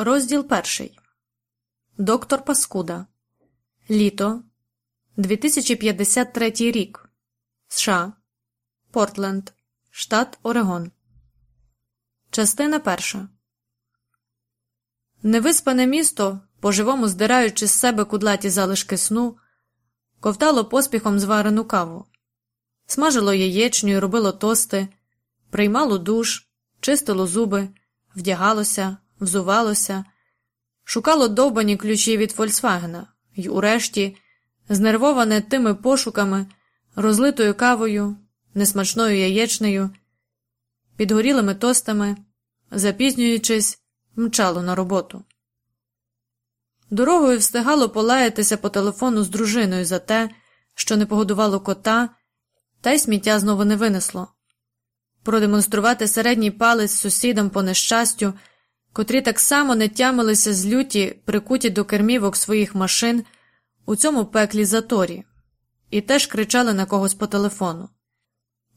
Розділ перший. Доктор Паскуда. Літо 2053 рік. США. Портленд. Штат Орегон. Частина перша. Невиспане місто, поживому здираючи з себе кудлаті залишки сну, ковтало поспіхом зварену каву, смажило яєчню і робило тости, приймало душ, чистило зуби, вдягалося взувалося, шукало довбані ключі від Фольксвагена і, урешті, знервоване тими пошуками, розлитою кавою, несмачною яєчнею, підгорілими тостами, запізнюючись, мчало на роботу. Дорогою встигало полаятися по телефону з дружиною за те, що не погодувало кота, та й сміття знову не винесло. Продемонструвати середній палець сусідам по нещастю котрі так само не тямилися з люті, прикуті до кермівок своїх машин у цьому пеклі заторі, і теж кричали на когось по телефону.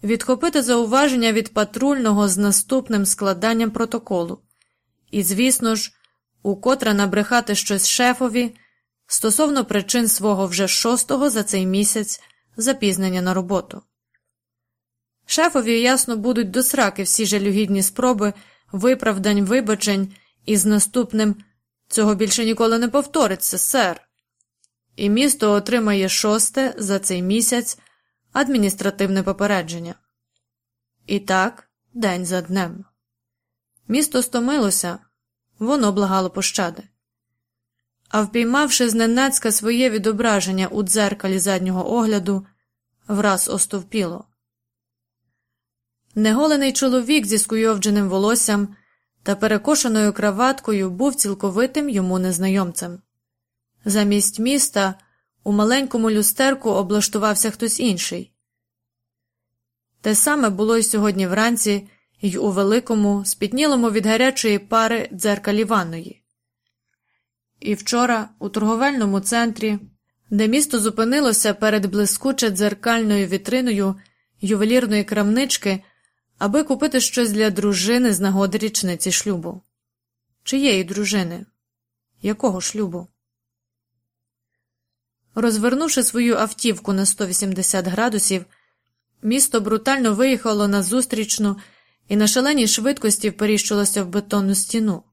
Відхопити зауваження від патрульного з наступним складанням протоколу, і, звісно ж, укотре набрехати щось шефові стосовно причин свого вже шостого за цей місяць запізнення на роботу. Шефові ясно будуть до сраки всі жалюгідні спроби виправдань вибачень із наступним цього більше ніколи не повториться, сер. І місто отримає шосте за цей місяць адміністративне попередження. І так, день за днем. Місто стомилося, воно благало пощади. А впіймавши зненацька своє відображення у дзеркалі заднього огляду, враз остовпіло. Неголений чоловік зі скуйовдженим волоссям та перекошеною краваткою був цілковитим йому незнайомцем. Замість міста у маленькому люстерку облаштувався хтось інший. Те саме було й сьогодні вранці й у великому, спітнілому від гарячої пари дзеркалі ванної. І вчора у торговельному центрі, де місто зупинилося перед блискуче дзеркальною вітриною ювелірної крамнички аби купити щось для дружини з нагоди річниці шлюбу. Чиєї дружини? Якого шлюбу? Розвернувши свою автівку на 180 градусів, місто брутально виїхало на зустрічну і на шаленій швидкості вперіщилося в бетонну стіну.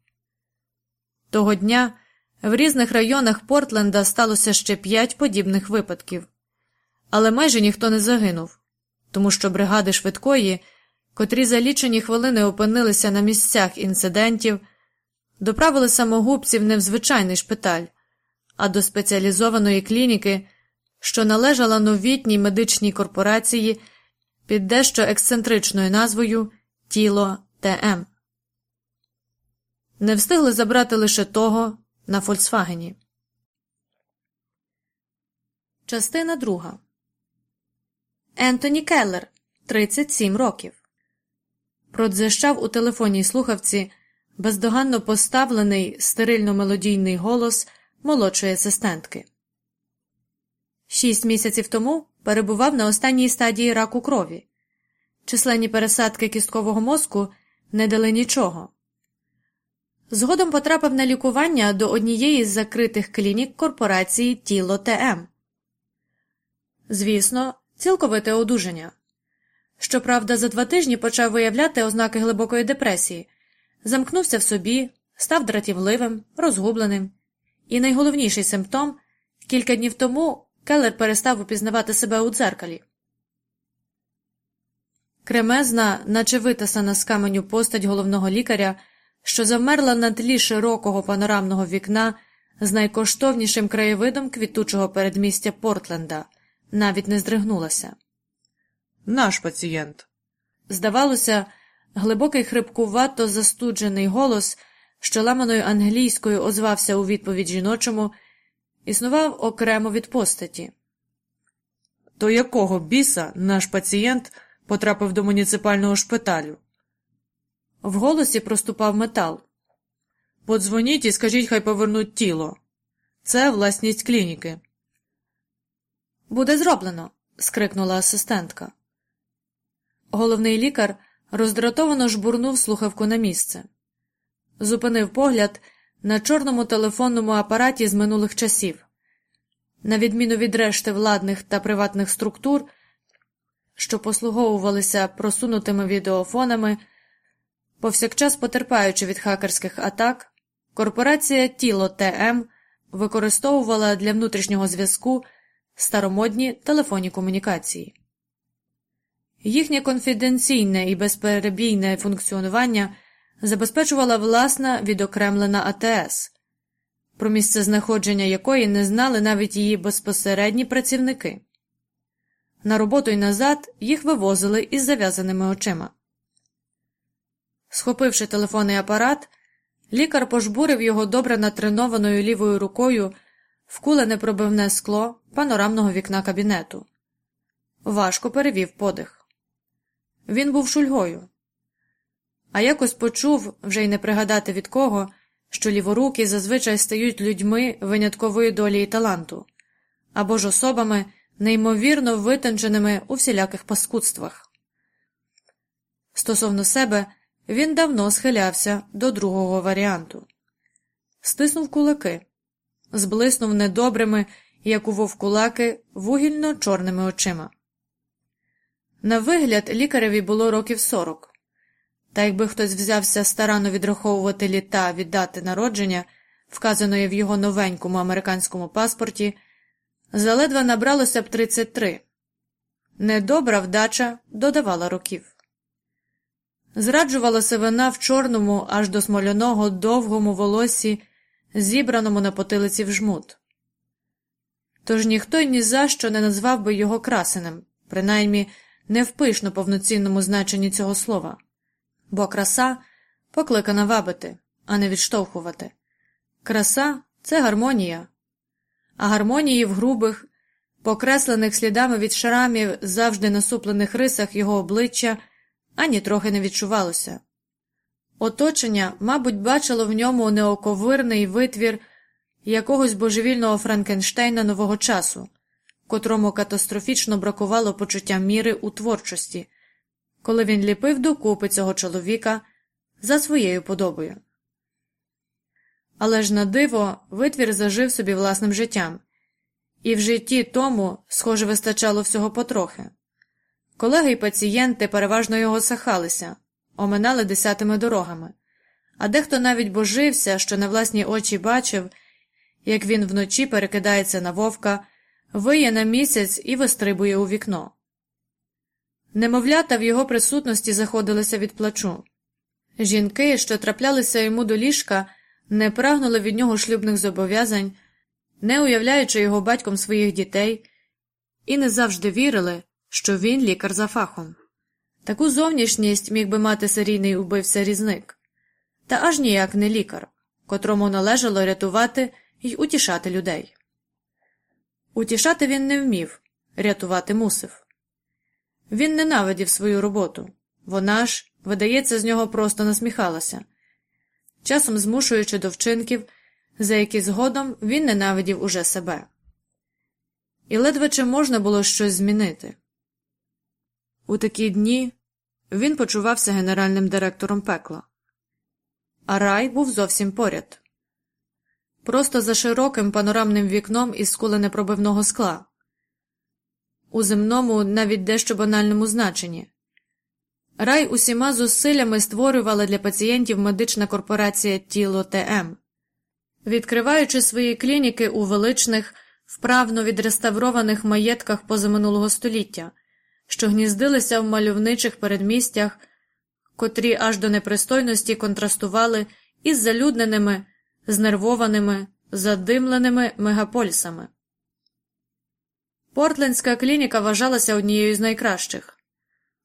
Того дня в різних районах Портленда сталося ще п'ять подібних випадків, але майже ніхто не загинув, тому що бригади швидкої котрі за лічені хвилини опинилися на місцях інцидентів, доправили самогубців не в звичайний шпиталь, а до спеціалізованої клініки, що належала новітній медичній корпорації під дещо ексцентричною назвою Тіло ТМ. Не встигли забрати лише того на Фольксвагені. Частина друга Ентоні Келлер 37 років продзищав у телефонній слухавці бездоганно поставлений стерильно мелодійний голос молодшої асистентки. Шість місяців тому перебував на останній стадії раку крові. Численні пересадки кісткового мозку не дали нічого. Згодом потрапив на лікування до однієї з закритих клінік корпорації Тіло ТМ. Звісно, цілковите одужання. Щоправда, за два тижні почав виявляти ознаки глибокої депресії, замкнувся в собі, став дратівливим, розгубленим, і найголовніший симптом кілька днів тому Келлер перестав упізнавати себе у дзеркалі. Кремезна, наче витасана з каменю постать головного лікаря, що завмерла на тлі широкого панорамного вікна з найкоштовнішим краєвидом квітучого передмістя Портленда, навіть не здригнулася наш пацієнт. Здавалося, глибокий хрипкувато застуджений голос, що ламаною англійською озвався у відповідь жіночому, існував окремо від постаті. До якого біса наш пацієнт потрапив до муніципального шпиталю? В голосі проступав метал. Подзвоніть і скажіть, хай повернуть тіло. Це власність клініки. Буде зроблено. скрикнула асистентка. Головний лікар роздратовано жбурнув слухавку на місце, зупинив погляд на чорному телефонному апараті з минулих часів. На відміну від решти владних та приватних структур, що послуговувалися просунутими відеофонами, повсякчас потерпаючи від хакерських атак, корпорація Тіло ТМ використовувала для внутрішнього зв'язку старомодні телефонні комунікації. Їхнє конфіденційне і безперебійне функціонування забезпечувала власна відокремлена АТС, про місце знаходження якої не знали навіть її безпосередні працівники. На роботу й назад їх вивозили із зав'язаними очима. Схопивши телефонний апарат, лікар пожбурив його добре натренованою лівою рукою в кулене пробивне скло панорамного вікна кабінету. Важко перевів подих. Він був шульгою, а якось почув, вже й не пригадати від кого, що ліворуки зазвичай стають людьми виняткової долі і таланту, або ж особами, неймовірно витонченими у всіляких паскудствах. Стосовно себе, він давно схилявся до другого варіанту, стиснув кулаки, зблиснув недобрими, як у вовкулаки, вугільно чорними очима. На вигляд, лікареві було років сорок, та якби хтось взявся старанно відраховувати літа від дати народження, вказаної в його новенькому американському паспорті, заледве набралося б 33. Недобра вдача додавала років. Зраджувалася вона в чорному, аж до смоляного довгому волосі, зібраному на потилиці в жмут. Тож ніхто ні за що не назвав би його красеним, принаймні не в пишно повноцінному значенні цього слова, бо краса покликана вабити, а не відштовхувати. Краса це гармонія, а гармонії в грубих, покреслених слідами від шрамів, завжди насуплених рисах його обличчя ані трохи не відчувалося. Оточення, мабуть, бачило в ньому неоковирний витвір якогось божевільного Франкенштейна нового часу, котрому катастрофічно бракувало почуття міри у творчості, коли він ліпив докупи цього чоловіка за своєю подобою. Але ж на диво витвір зажив собі власним життям, і в житті тому, схоже, вистачало всього потрохи. Колеги й пацієнти переважно його сахалися, оминали десятими дорогами, а дехто навіть божився, що на власні очі бачив, як він вночі перекидається на вовка, виє на місяць і вистрибує у вікно. Немовлята в його присутності заходилися від плачу. Жінки, що траплялися йому до ліжка, не прагнули від нього шлюбних зобов'язань, не уявляючи його батьком своїх дітей, і не завжди вірили, що він лікар за фахом. Таку зовнішність міг би мати серійний убивця різник, та аж ніяк не лікар, котрому належало рятувати й утішати людей. Утішати він не вмів, рятувати мусив. Він ненавидів свою роботу, вона ж, видається, з нього просто насміхалася, часом змушуючи до вчинків, за які згодом він ненавидів уже себе. І ледве чи можна було щось змінити. У такі дні він почувався генеральним директором пекла, а рай був зовсім поряд, просто за широким панорамним вікном із скуленепробивного скла, у земному, навіть дещо банальному значенні. Рай усіма зусиллями створювала для пацієнтів медична корпорація Тіло ТМ, відкриваючи свої клініки у величних, вправно відреставрованих маєтках позаминулого століття що гніздилися в мальовничих передмістях, котрі аж до непристойності контрастували із залюдненими, знервованими, задимленими мегаполісами. Портлендська клініка вважалася однією з найкращих.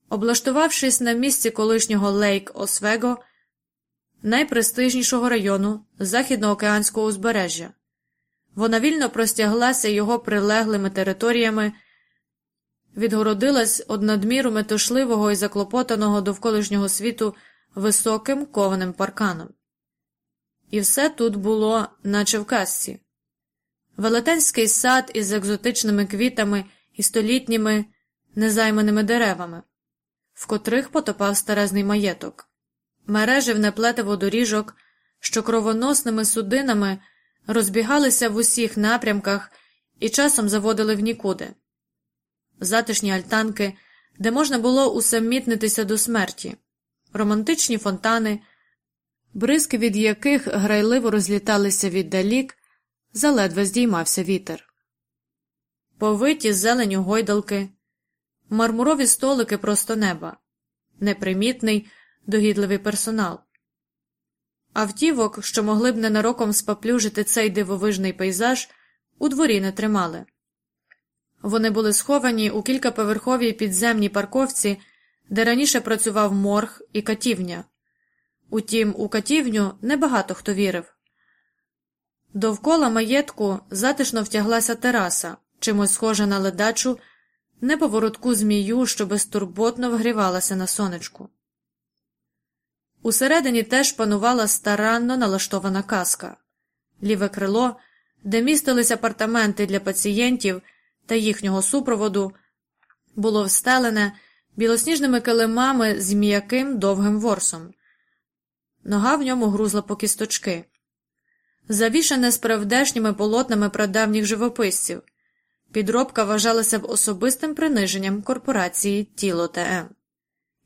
Облаштувавшись на місці колишнього Лейк Освего, найпрестижнішого району західноокеанського узбережжя, вона вільно простяглася його прилеглими територіями відгородилась од надміру метушливого і заклопотаного довколишнього світу високим кованим парканом. І все тут було, наче в казці. Велетенський сад із екзотичними квітами і столітніми незайманими деревами, в котрих потопав старезний маєток, мережив неплетиво доріжок, що кровоносними судинами розбігалися в усіх напрямках і часом заводили в нікуди, затишні альтанки, де можна було усамітнитися до смерті, романтичні фонтани, бризки від яких грайливо розліталися віддалік, заледве здіймався вітер. Повиті зеленю гойдалки, мармурові столики просто неба, непримітний, догідливий персонал. Автівок, що могли б ненароком спаплюжити цей дивовижний пейзаж, у дворі не тримали. Вони були сховані у кількаповерховій підземній парковці, де раніше працював морг і катівня. Утім, у катівню небагато хто вірив. Довкола маєтку затишно втяглася тераса, чимось схожа на ледачу, неповоротку змію, що безтурботно вгрівалася на сонечку. Усередині теж панувала старанно налаштована казка ліве крило, де містились апартаменти для пацієнтів та їхнього супроводу, було встелене білосніжними килимами з м'яким довгим ворсом. Нога в ньому грузла по кісточки, завішане справдешніми полотнами прадавніх живописців. Підробка вважалася б особистим приниженням корпорації Тіло ТМ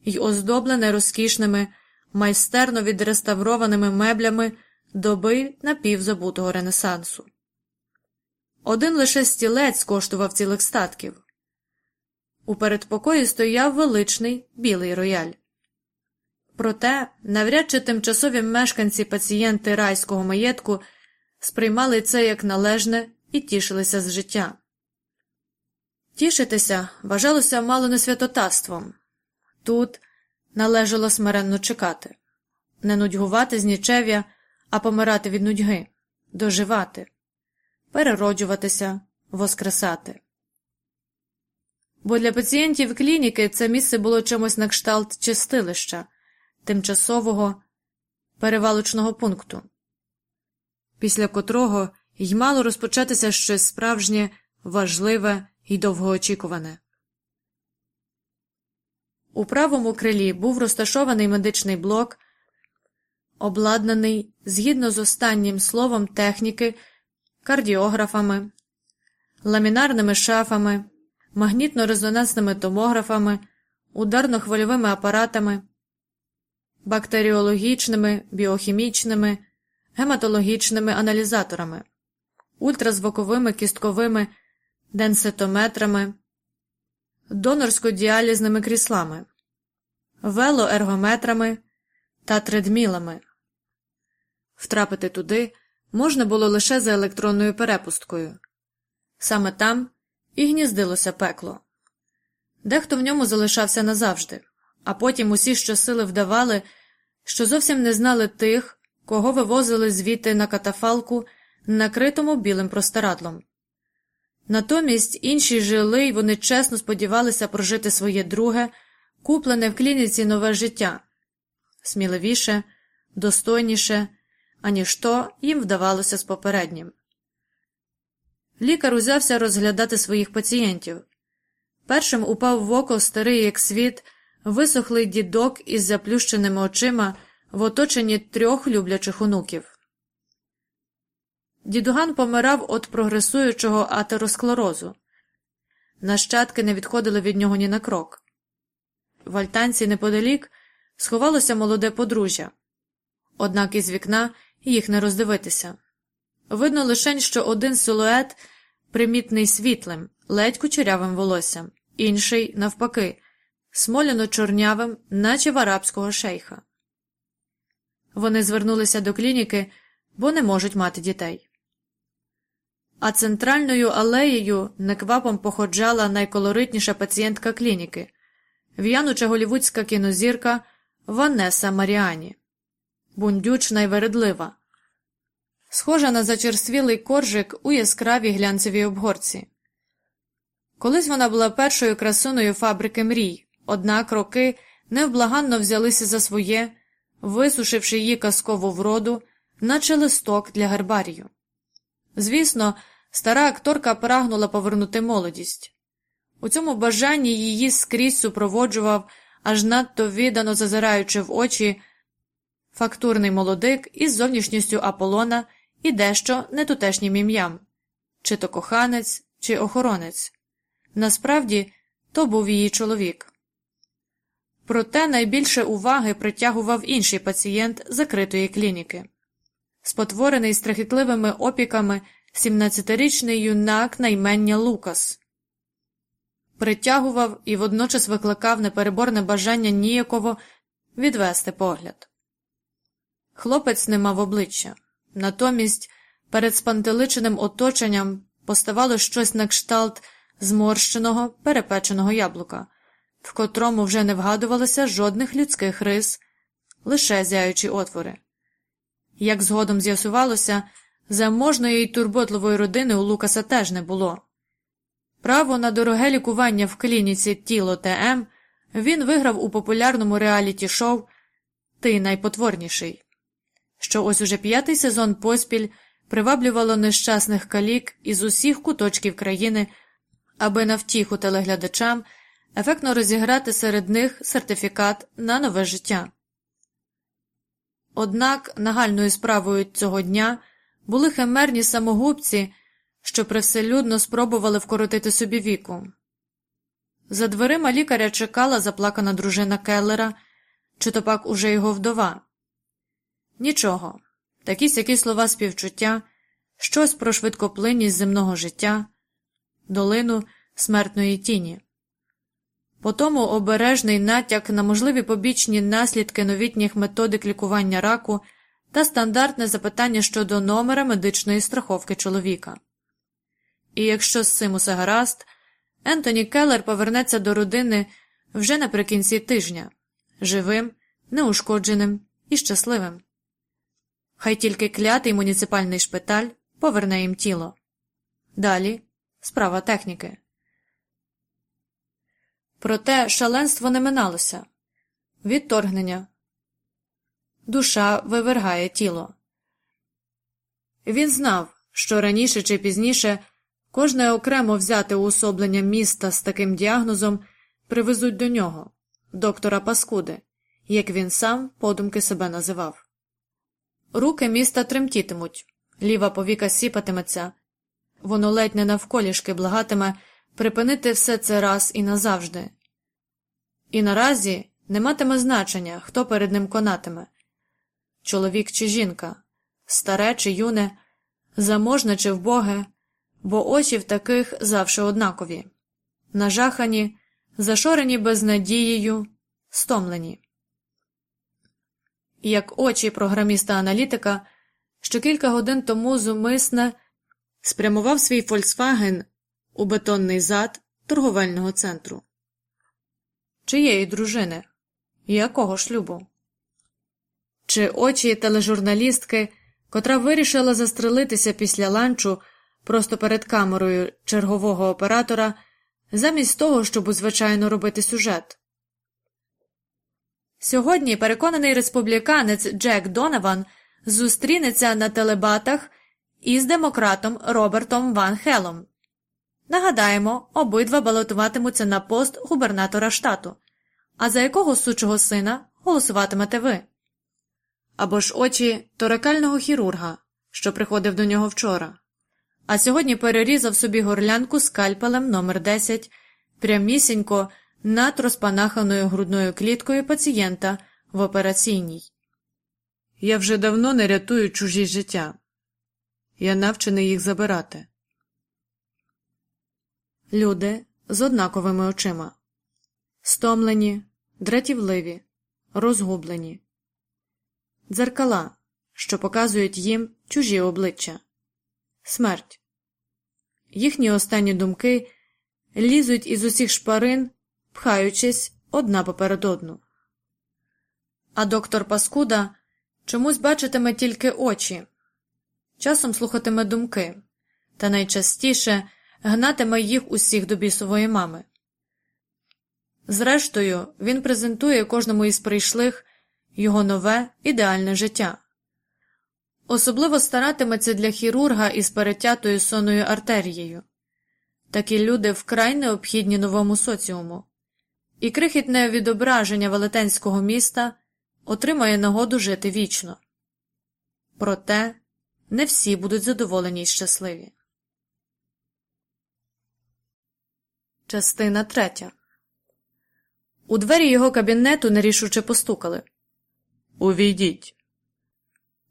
й оздоблене розкішними, майстерно відреставрованими меблями доби напівзабутого Ренесансу. Один лише стілець коштував цілих статків. У передпокої стояв величний білий рояль. Проте, навряд чи тимчасові мешканці пацієнти райського маєтку сприймали це як належне і тішилися з життя. Тішитися вважалося мало не святотатством тут належало смиренно чекати, не нудьгувати з нічев'я, а помирати від нудьги, доживати, перероджуватися, воскресати. Бо для пацієнтів клініки це місце було чимось на кшталт чистилища, тимчасового перевалочного пункту, після котрого й мало розпочатися щось справжнє, важливе і довгоочікуване. У правому крилі був розташований медичний блок, обладнаний згідно з останнім словом техніки, кардіографами, ламінарними шафами, магнітно-резонансними томографами, ударно-хвильовими апаратами, бактеріологічними, біохімічними, гематологічними аналізаторами, ультразвуковими кістковими денситометрами, донорсько-діалізними кріслами, велоергометрами та тредмілами. Втрапити туди можна було лише за електронною перепусткою. Саме там і гніздилося пекло. Дехто в ньому залишався назавжди, а потім усі щосили вдавали, що зовсім не знали тих, кого вивозили звідти на катафалку, накритому білим простирадлом. Натомість інші жили й вони чесно сподівалися прожити своє друге, куплене в клініці нове життя сміливіше, достойніше, аніж то їм вдавалося з попереднім. Лікар узявся розглядати своїх пацієнтів. Першим упав в око старий, як світ, висохлий дідок із заплющеними очима в оточенні трьох люблячих онуків. Дідуган помирав від прогресуючого атеросклерозу. Нащадки не відходили від нього ні на крок. В альтанці неподалік сховалося молоде подружжя, однак із вікна їх не роздивитися. Видно лише, що один силует примітний світлим, ледь кучерявим волоссям, інший, навпаки, смоляно чорнявим, наче в арабського шейха. Вони звернулися до клініки, бо не можуть мати дітей а центральною алеєю неквапом походжала найколоритніша пацієнтка клініки, в'януча голівудська кінозірка Ванеса Маріані, бундючна й вередлива, схожа на зачерствілий коржик у яскравій глянцевій обгорці. Колись вона була першою красуною фабрики мрій, однак роки невблаганно взялися за своє, висушивши її казкову вроду, наче листок для гербарію. Звісно, стара акторка прагнула повернути молодість. У цьому бажанні її скрізь супроводжував, аж надто віддано зазираючи в очі, фактурний молодик із зовнішністю Аполлона і дещо нетутешнім ім'ям, чи то коханець, чи охоронець. Насправді, то був її чоловік. Проте найбільше уваги притягував інший пацієнт закритої клініки. Спотворений страхітливими опіками 17-річний юнак на імення Лукас притягував і водночас викликав непереборне бажання ніяково відвести погляд. Хлопець не мав обличчя, натомість перед спантеличеним оточенням поставало щось на кшталт зморщеного, перепеченого яблука, в котрому вже не вгадувалося жодних людських рис, лише зяючі отвори. Як згодом з'ясувалося, заможної й турботливої родини у Лукаса теж не було. Право на дороге лікування в клініці Тіло ТМ він виграв у популярному реаліті шоу Ти найпотворніший, що ось уже п'ятий сезон поспіль приваблювало нещасних калік із усіх куточків країни, аби на втіху телеглядачам ефектно розіграти серед них сертифікат на нове життя. Однак нагальною справою цього дня були химерні самогубці, що привселюдно спробували вкоротити собі віку. За дверима лікаря чекала заплакана дружина Келлера, чи то пак уже його вдова. Нічого, такі сякі слова співчуття, щось про швидкоплинність земного життя, долину смертної тіні. Потому обережний натяк на можливі побічні наслідки новітніх методик лікування раку та стандартне запитання щодо номера медичної страховки чоловіка. І якщо з цим усе гаразд, Ентоні Келлер повернеться до родини вже наприкінці тижня живим, неушкодженим і щасливим. Хай тільки клятий муніципальний шпиталь поверне їм тіло. Далі справа техніки. Проте шаленство не миналося відторгнення. Душа вивергає тіло. Він знав, що раніше чи пізніше кожне окремо взяте уособлення міста з таким діагнозом привезуть до нього, доктора Паскуди, як він сам подумки себе називав. Руки міста тремтітимуть, ліва повіка сіпатиметься, воно ледь не навколішки благатиме припинити все це раз і назавжди. І наразі не матиме значення, хто перед ним конатиме чоловік чи жінка, старе чи юне, заможне чи вбоге, бо очі в таких завше однакові, нажахані, зашорені безнадією, стомлені. Як очі програміста аналітика, що кілька годин тому зумисне спрямував свій Фольксваген у бетонний зад торговельного центру. Чиєї дружини? Якого шлюбу? Чи очі тележурналістки, котра вирішила застрелитися після ланчу просто перед камерою чергового оператора, замість того, щоб звичайно робити сюжет? Сьогодні переконаний республіканець Джек Донован зустрінеться на телебатах із демократом Робертом Ван Хелом. Нагадаємо, обидва балотуватимуться на пост губернатора штату. А за якого сучого сина голосуватимете ви? Або ж очі торакального хірурга, що приходив до нього вчора, а сьогодні перерізав собі горлянку скальпелем номер 10 прямісінько над розпанаханою грудною кліткою пацієнта в операційній. Я вже давно не рятую чужі життя. Я навчений їх забирати. Люди з однаковими очима, стомлені, дратівливі, розгублені, дзеркала, що показують їм чужі обличчя, смерть. Їхні останні думки лізуть із усіх шпарин, пхаючись одна поперед одну. А доктор Паскуда чомусь бачитиме тільки очі, часом слухатиме думки, та найчастіше гнатиме їх усіх до бісової мами. Зрештою, він презентує кожному із прийшлих його нове ідеальне життя. Особливо старатиметься для хірурга із перетятою сонною артерією. Такі люди вкрай необхідні новому соціуму, і крихітне відображення велетенського міста отримає нагоду жити вічно. Проте не всі будуть задоволені й щасливі. Частина третя. У двері його кабінету нерішуче постукали. Увійдіть.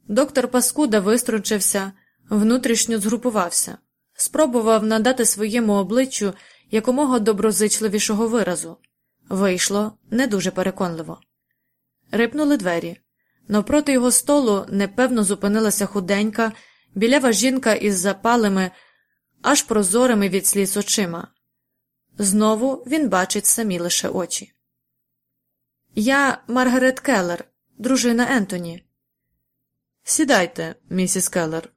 Доктор Паскуда виструнчився, внутрішньо згрупувався, спробував надати своєму обличчю якомога доброзичливішого виразу. Вийшло не дуже переконливо. Рипнули двері. Навпроти його столу непевно зупинилася худенька, білява жінка із запалими, аж прозорими від сліз очима. Знову він бачить самі лише очі. Я Маргарет Келлер, дружина Ентоні. Сідайте, місіс Келлер.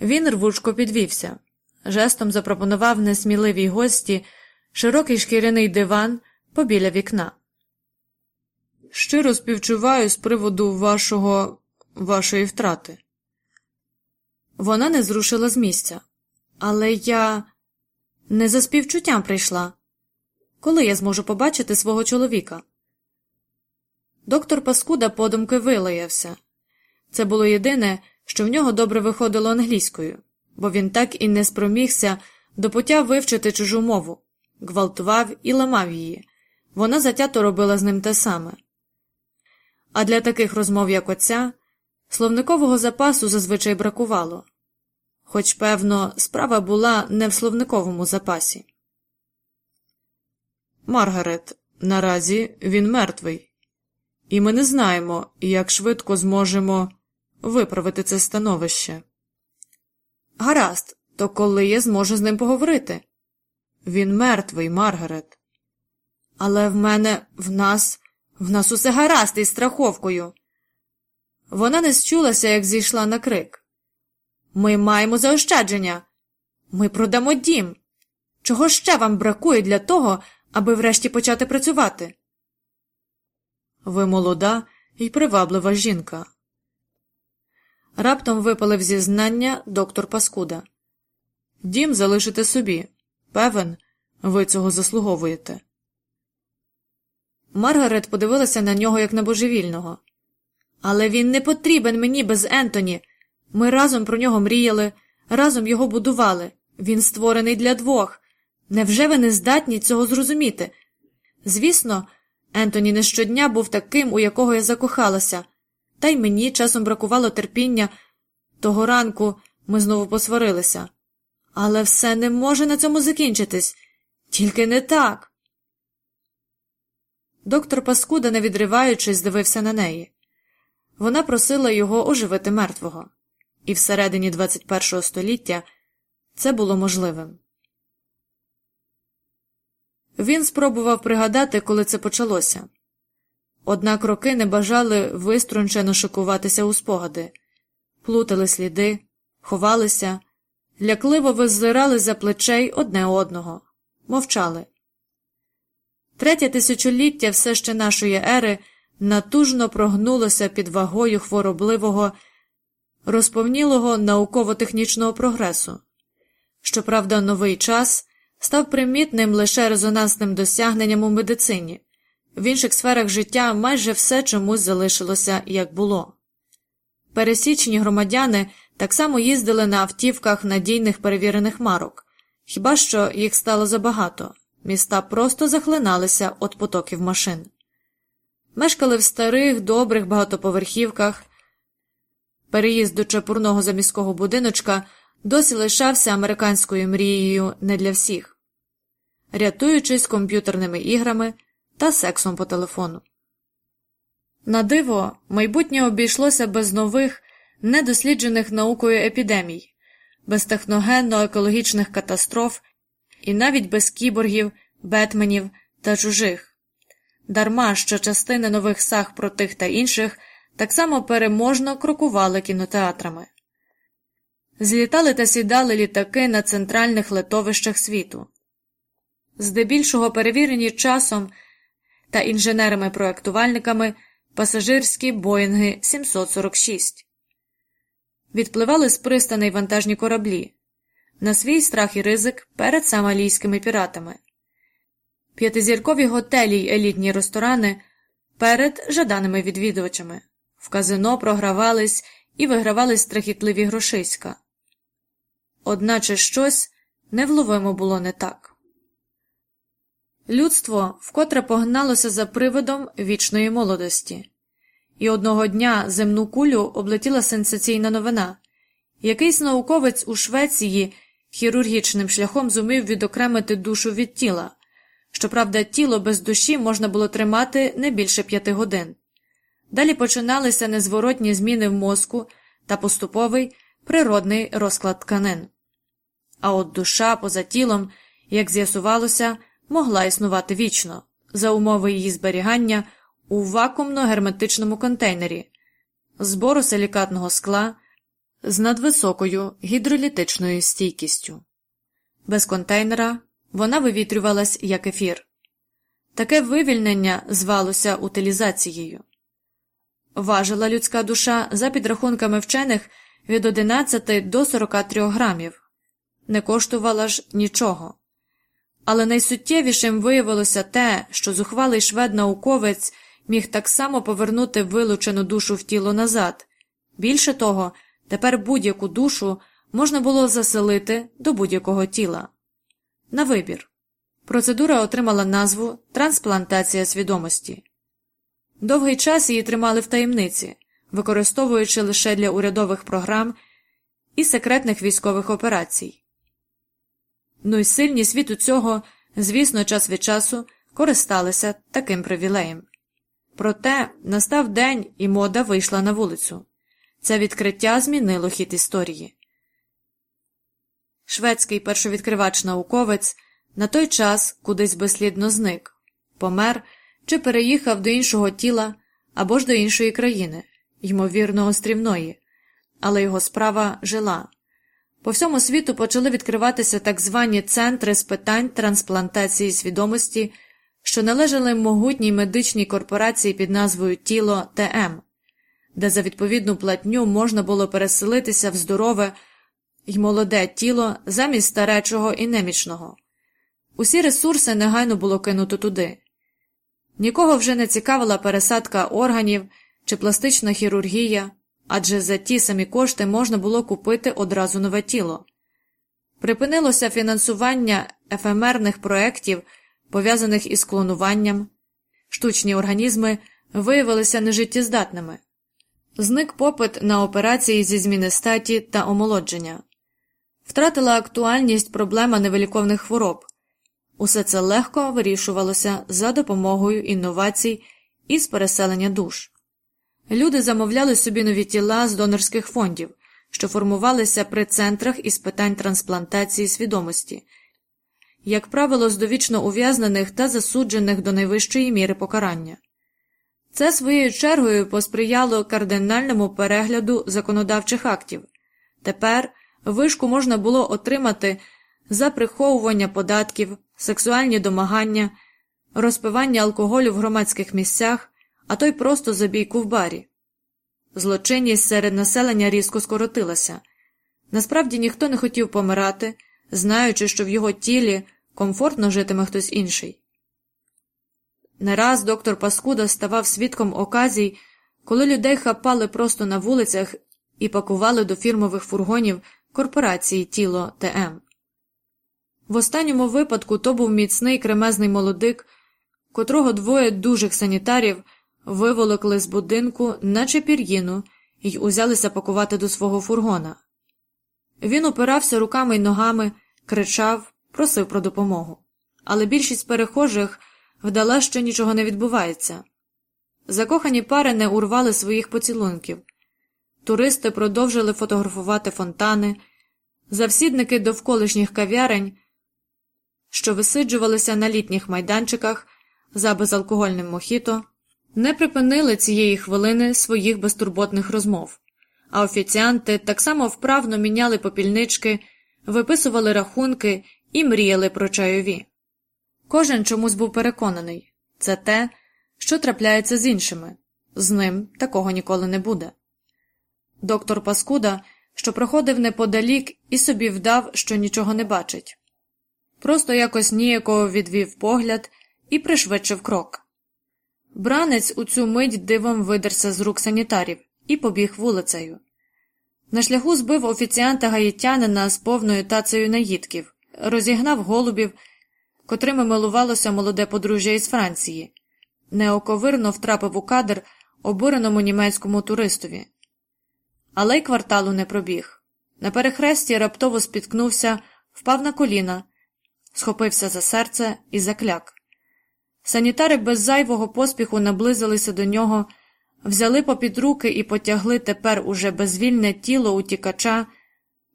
Він рвучко підвівся, жестом запропонував несміливій гості широкий шкіряний диван побіля вікна. Щиро співчуваю з приводу вашого вашої втрати. Вона не зрушила з місця. Але я не за співчуттям прийшла. Коли я зможу побачити свого чоловіка? Доктор Паскуда подумки вилаявся. Це було єдине, що в нього добре виходило англійською, бо він так і не спромігся до пуття вивчити чужу мову, гвалтував і ламав її. Вона затято робила з ним те саме. А для таких розмов, як оця, словникового запасу зазвичай бракувало, хоч, певно, справа була не в словниковому запасі. Маргарет, наразі він мертвий, і ми не знаємо, як швидко зможемо виправити це становище. Гаразд, то коли я зможу з ним поговорити? Він мертвий, Маргарет. Але в мене, в нас, в нас усе гаразд із страховкою. Вона не счулася, як зійшла на крик. Ми маємо заощадження. Ми продамо дім. Чого ще вам бракує для того, аби врешті почати працювати? Ви молода і приваблива жінка. Раптом випалив зізнання доктор Паскуда. Дім залишите собі. Певен, ви цього заслуговуєте. Маргарет подивилася на нього як на божевільного. Але він не потрібен мені без Ентоні. Ми разом про нього мріяли, разом його будували. Він створений для двох. Невже ви не здатні цього зрозуміти? Звісно, Ентоні не щодня був таким, у якого я закохалася, та й мені часом бракувало терпіння. Того ранку ми знову посварилися. Але все не може на цьому закінчитись, тільки не так. Доктор Паскуда, не відриваючись, дивився на неї. Вона просила його оживити мертвого, і всередині 21-го століття це було можливим. Він спробував пригадати, коли це почалося. Однак роки не бажали виструнчено шокуватися у спогади, плутали сліди, ховалися, лякливо визирали за плечей одне одного, мовчали. Третє тисячоліття все ще нашої ери натужно прогнулося під вагою хворобливого, розповнілого науково-технічного прогресу. Щоправда, новий час став примітним лише резонансним досягненням у медицині, в інших сферах життя майже все чомусь залишилося як було. Пересічні громадяни так само їздили на автівках надійних перевірених марок, хіба що їх стало забагато, міста просто захлиналися від потоків машин. Мешкали в старих, добрих багатоповерхівках. Переїзд до чепурного заміського будиночка досі лишався американською мрією не для всіх, рятуючись комп'ютерними іграми та сексом по телефону. На диво, майбутнє обійшлося без нових, недосліджених наукою епідемій, без техногенно-екологічних катастроф і навіть без кіборгів, бетменів та чужих. Дарма що частини нових саг про тих та інших так само переможно крокували кінотеатрами. Злітали та сідали літаки на центральних летовищах світу. Здебільшого перевірені часом та інженерами-проектувальниками пасажирські Боїнги 746. Відпливали з пристаней вантажні кораблі на свій страх і ризик перед самалійськими піратами. П'ятизіркові готелі й елітні ресторани перед жаданими відвідувачами. В казино програвались і вигравались страхітливі грошиська. Одначе щось невловимо було не так. Людство вкотре погналося за привидом вічної молодості, і одного дня земну кулю облетіла сенсаційна новина. Якийсь науковець у Швеції хірургічним шляхом зумів відокремити душу від тіла. Щоправда, тіло без душі можна було тримати не більше п'яти годин. Далі починалися незворотні зміни в мозку та поступовий природний розклад тканин. А от душа поза тілом, як з'ясувалося, могла існувати вічно, за умови її зберігання у вакуумно-герметичному контейнері, збору силікатного скла з надвисокою гідролітичною стійкістю. Без контейнера вона вивітрювалась як ефір. Таке вивільнення звалося утилізацією. Важила людська душа за підрахунками вчених від 11 до 43 грамів, не коштувала ж нічого. Але найсуттєвішим виявилося те, що зухвалий швед-науковець міг так само повернути вилучену душу в тіло назад. Більше того, тепер будь-яку душу можна було заселити до будь-якого тіла. На вибір. Процедура отримала назву трансплантація свідомості. Довгий час її тримали в таємниці, використовуючи лише для урядових програм і секретних військових операцій. Ну й сильні світу цього, звісно, час від часу користалися таким привілеєм. Проте настав день, і мода вийшла на вулицю. Це відкриття змінило хід історії. Шведський першовідкривач науковець на той час кудись безслідно зник, помер чи переїхав до іншого тіла або ж до іншої країни, ймовірно, острівної, але його справа жила. По всьому світу почали відкриватися так звані центри з питань трансплантації свідомості, що належали могутній медичній корпорації під назвою Тіло ТМ, де за відповідну платню можна було переселитися в здорове й молоде тіло замість старечого і немічного. Усі ресурси негайно було кинуто туди. Нікого вже не цікавила пересадка органів чи пластична хірургія, адже за ті самі кошти можна було купити одразу нове тіло. Припинилося фінансування ефемерних проєктів, пов'язаних із клонуванням, штучні організми виявилися нежиттєздатними, зник попит на операції зі зміни статі та омолодження, втратила актуальність проблема невиліковних хвороб. Усе це легко вирішувалося за допомогою інновацій із переселення душ. Люди замовляли собі нові тіла з донорських фондів, що формувалися при центрах із питань трансплантації свідомості, як правило, з довічно ув'язнених та засуджених до найвищої міри покарання. Це своєю чергою посприяло кардинальному перегляду законодавчих актів. Тепер вишку можна було отримати за приховування податків, сексуальні домагання, розпивання алкоголю в громадських місцях а то й просто забійку в барі. Злочинність серед населення різко скоротилася. Насправді ніхто не хотів помирати, знаючи, що в його тілі комфортно житиме хтось інший. Не раз доктор Паскуда ставав свідком оказій, коли людей хапали просто на вулицях і пакували до фірмових фургонів корпорації тіло ТМ. В останньому випадку то був міцний кремезний молодик, котрого двоє дужих санітарів виволокли з будинку, наче пір'їну, і узялися пакувати до свого фургона. Він опирався руками й ногами, кричав, просив про допомогу. Але більшість перехожих вдала, що нічого не відбувається. Закохані пари не урвали своїх поцілунків. Туристи продовжили фотографувати фонтани, завсідники довколишніх кав'ярень, що висиджувалися на літніх майданчиках за безалкогольним мохіто не припинили цієї хвилини своїх безтурботних розмов, а офіціанти так само вправно міняли попільнички, виписували рахунки і мріяли про чайові. Кожен чомусь був переконаний це те, що трапляється з іншими, з ним такого ніколи не буде. Доктор Паскуда, що проходив неподалік, і собі вдав, що нічого не бачить. Просто якось ніяково відвів погляд і пришвидшив крок. Бранець у цю мить дивом видерся з рук санітарів і побіг вулицею. На шляху збив офіціанта гаїтянина з повною тацею наїдків, розігнав голубів, котрими милувалося молоде подружжя із Франції, неоковирно втрапив у кадр обуреному німецькому туристові. Але й кварталу не пробіг. На перехресті раптово спіткнувся, впав на коліна, схопився за серце і закляк. Санітари без зайвого поспіху наблизилися до нього, взяли попід руки і потягли тепер уже безвільне тіло утікача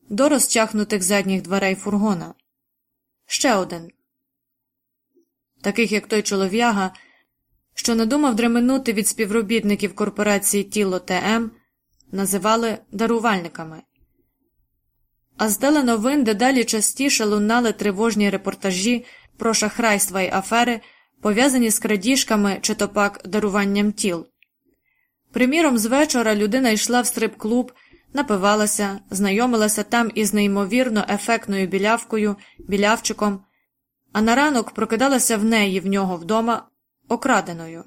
до розчахнутих задніх дверей фургона. Ще один. Таких, як той чолов'яга, що надумав дременути від співробітників корпорації Тіло ТМ, називали дарувальниками. А з новин дедалі частіше лунали тривожні репортажі про шахрайства й афери пов'язані з крадіжками чи то пак даруванням тіл. Приміром, з вечора людина йшла в стрип-клуб, напивалася, знайомилася там із неймовірно ефектною білявкою, білявчиком, а на ранок прокидалася в неї в нього вдома окраденою.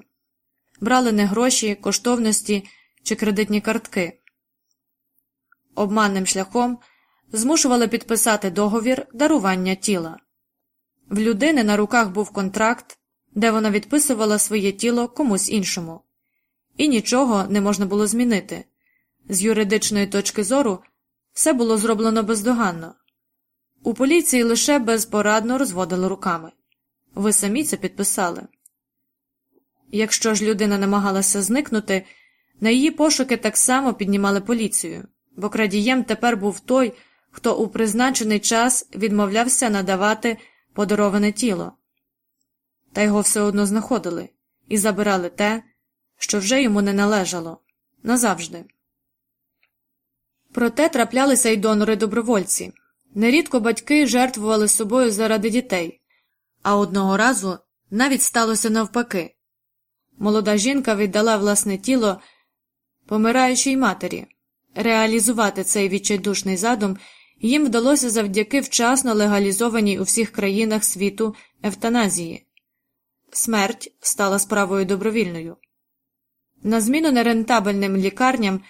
Брали не гроші, коштовності чи кредитні картки. Обманним шляхом змушували підписати договір дарування тіла. В людини на руках був контракт, де вона відписувала своє тіло комусь іншому, і нічого не можна було змінити. З юридичної точки зору все було зроблено бездоганно. У поліції лише безпорадно розводили руками. Ви самі це підписали. Якщо ж людина намагалася зникнути, на її пошуки так само піднімали поліцію, бо крадієм тепер був той, хто у призначений час відмовлявся надавати подароване тіло та його все одно знаходили і забирали те, що вже йому не належало назавжди. Проте траплялися й донори добровольці. Нерідко батьки жертвували собою заради дітей, а одного разу навіть сталося навпаки. Молода жінка віддала власне тіло помираючій матері. Реалізувати цей відчайдушний задум їм вдалося завдяки вчасно легалізованій у всіх країнах світу евтаназії смерть стала справою добровільною. На зміну нерентабельним лікарням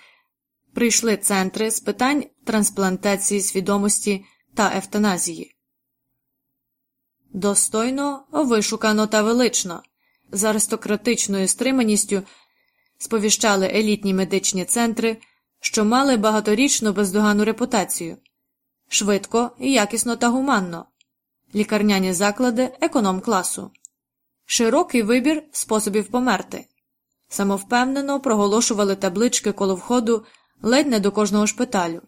прийшли центри з питань трансплантації свідомості та евтаназії. Достойно, вишукано та велично, з аристократичною стриманістю сповіщали елітні медичні центри, що мали багаторічну бездоганну репутацію, швидко, якісно та гуманно, лікарняні заклади економ класу широкий вибір способів померти. Самовпевнено проголошували таблички коло входу ледь не до кожного шпиталю.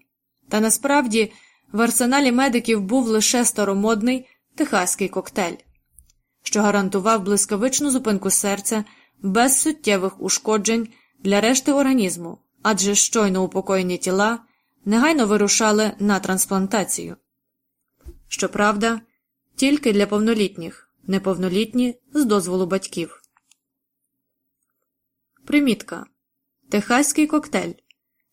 Та насправді в арсеналі медиків був лише старомодний техаський коктейль, що гарантував блискавичну зупинку серця без суттєвих ушкоджень для решти організму, адже щойно упокоєні тіла негайно вирушали на трансплантацію. Щоправда, тільки для повнолітніх неповнолітні з дозволу батьків. Примітка Техаський коктейль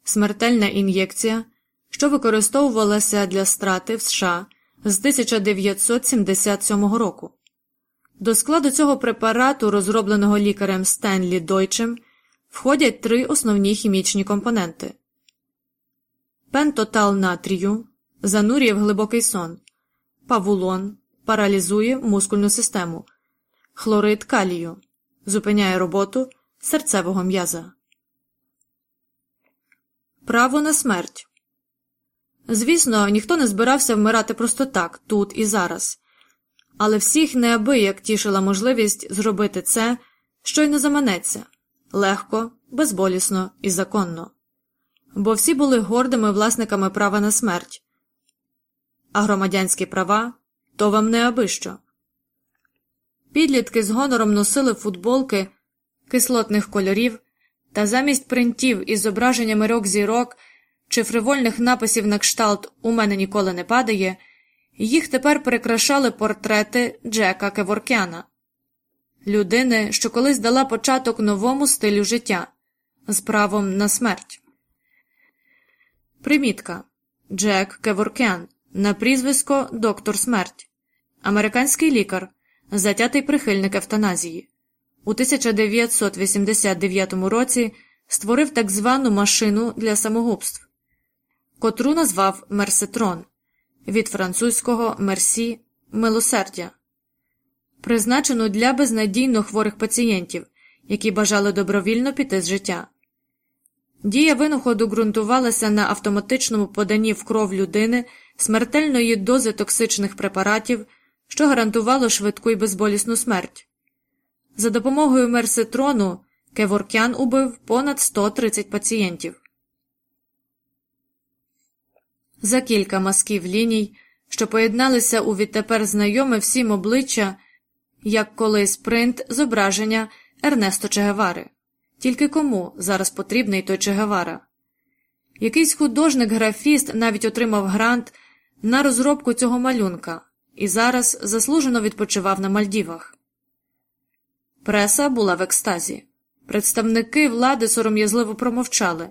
смертельна ін'єкція, що використовувалася для страти в США з 1977 року. До складу цього препарату, розробленого лікарем Стенлі Дойчем, входять три основні хімічні компоненти пентотал натрію, занурює в глибокий сон, павулон, паралізує мускульну систему, хлорид калію, зупиняє роботу серцевого м'яза. Право на смерть. Звісно, ніхто не збирався вмирати просто так, тут і зараз, але всіх неабияк тішила можливість зробити це, що й не заманеться легко, безболісно і законно. Бо всі були гордими власниками права на смерть, а громадянські права то вам не аби. Підлітки з гонором носили футболки кислотних кольорів та замість принтів із зображеннями рок зірок чи фривольних написів на кшталт У мене ніколи не падає, їх тепер прикрашали портрети Джека Кеворкяна, людини, що колись дала початок новому стилю життя з правом на смерть. Примітка. Джек Кеворкян. На прізвисько Доктор Смерть, американський лікар, затятий прихильник евтаназії, у 1989 році створив так звану машину для самогубств, котру назвав Мерсетрон від французького мерсі милосердя, призначену для безнадійно хворих пацієнтів, які бажали добровільно піти з життя. Дія винаходу ґрунтувалася на автоматичному поданні в кров людини смертельної дози токсичних препаратів, що гарантувало швидку і безболісну смерть. За допомогою мерситрону Кеворкян убив понад 130 пацієнтів. За кілька мазків ліній, що поєдналися у відтепер знайоме всім обличчя, як колись принт зображення Ернесто Чегевари. Тільки кому зараз потрібний той Чегевара? Якийсь художник-графіст навіть отримав грант на розробку цього малюнка і зараз заслужено відпочивав на Мальдівах. Преса була в екстазі. Представники влади сором'язливо промовчали,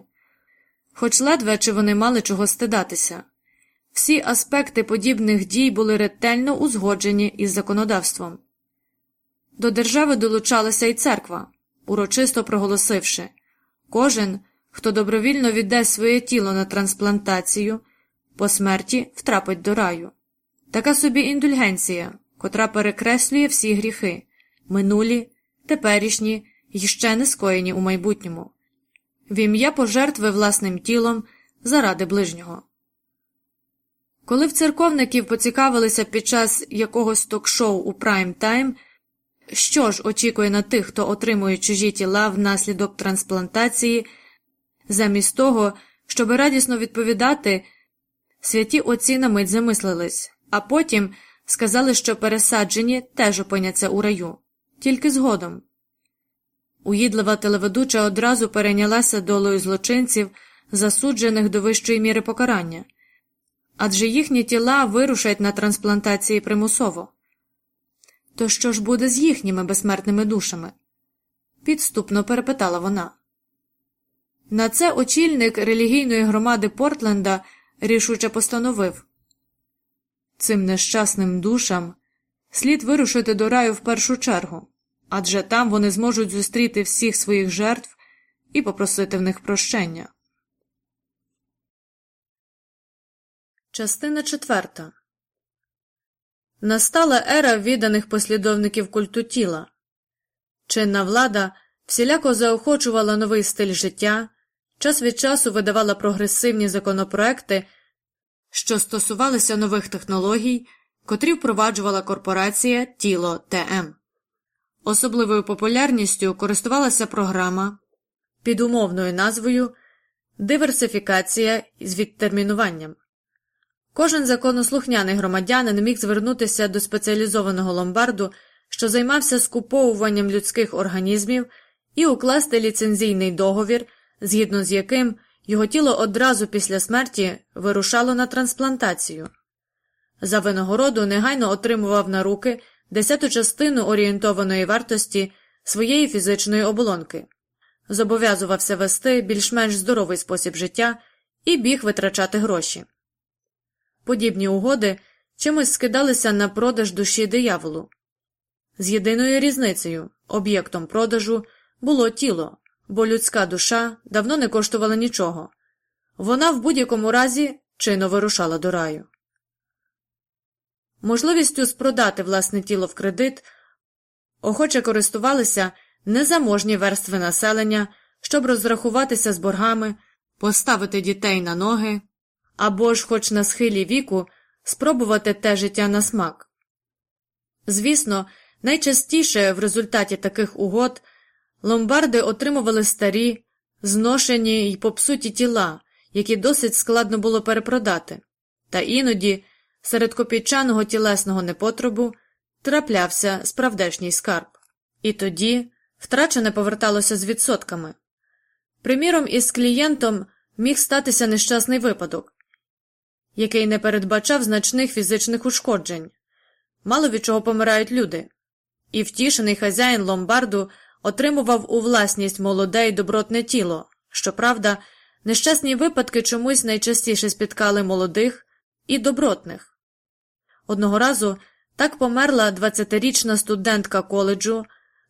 хоч ледве чи вони мали чого стидатися. Всі аспекти подібних дій були ретельно узгоджені із законодавством. До держави долучалася і церква, урочисто проголосивши кожен, хто добровільно віддасть своє тіло на трансплантацію, по смерті втрапить до раю. Така собі індульгенція, котра перекреслює всі гріхи, минулі, теперішні і ще не скоєні у майбутньому, в ім'я пожертви власним тілом заради ближнього. Коли в церковників поцікавилися під час якогось ток-шоу у прайм тайм, що ж очікує на тих, хто отримує чужі тіла внаслідок трансплантації, замість того, щоб радісно відповідати, святі отці на мить замислились, а потім сказали, що пересаджені теж опиняться у раю, тільки згодом. Уїдлива телеведуча одразу перейнялася долою злочинців, засуджених до вищої міри покарання адже їхні тіла вирушать на трансплантації примусово. То що ж буде з їхніми безсмертними душами? підступно перепитала вона. На це очільник релігійної громади Портленда рішуче постановив цим нещасним душам слід вирушити до раю в першу чергу адже там вони зможуть зустріти всіх своїх жертв і попросити в них прощення. Частина четверта Настала ера відданих послідовників культу тіла. Чинна влада всіляко заохочувала новий стиль життя, час від часу видавала прогресивні законопроекти, що стосувалися нових технологій, котрі впроваджувала корпорація Тіло ТМ. Особливою популярністю користувалася програма під умовною назвою Диверсифікація з відтермінуванням. Кожен законослухняний громадянин міг звернутися до спеціалізованого ломбарду, що займався скуповуванням людських організмів, і укласти ліцензійний договір, згідно з яким його тіло одразу після смерті вирушало на трансплантацію. За винагороду негайно отримував на руки десяту частину орієнтованої вартості своєї фізичної оболонки, зобов'язувався вести більш-менш здоровий спосіб життя і біг витрачати гроші. Подібні угоди чимось скидалися на продаж душі дияволу. З єдиною різницею об'єктом продажу було тіло, бо людська душа давно не коштувала нічого, вона в будь-якому разі чинно вирушала до раю. Можливістю спродати власне тіло в кредит охоче користувалися незаможні верстви населення, щоб розрахуватися з боргами, поставити дітей на ноги або ж, хоч на схилі віку, спробувати те життя на смак. Звісно, найчастіше в результаті таких угод ломбарди отримували старі, зношені й попсуті тіла, які досить складно було перепродати, та іноді серед копійчаного тілесного непотребу траплявся справдешній скарб, і тоді втрачене поверталося з відсотками. Приміром, із клієнтом міг статися нещасний випадок, який не передбачав значних фізичних ушкоджень, мало від чого помирають люди, і втішений хазяїн ломбарду отримував у власність молоде й добротне тіло. Щоправда, нещасні випадки чомусь найчастіше спіткали молодих і добротних. Одного разу так померла 20-річна студентка коледжу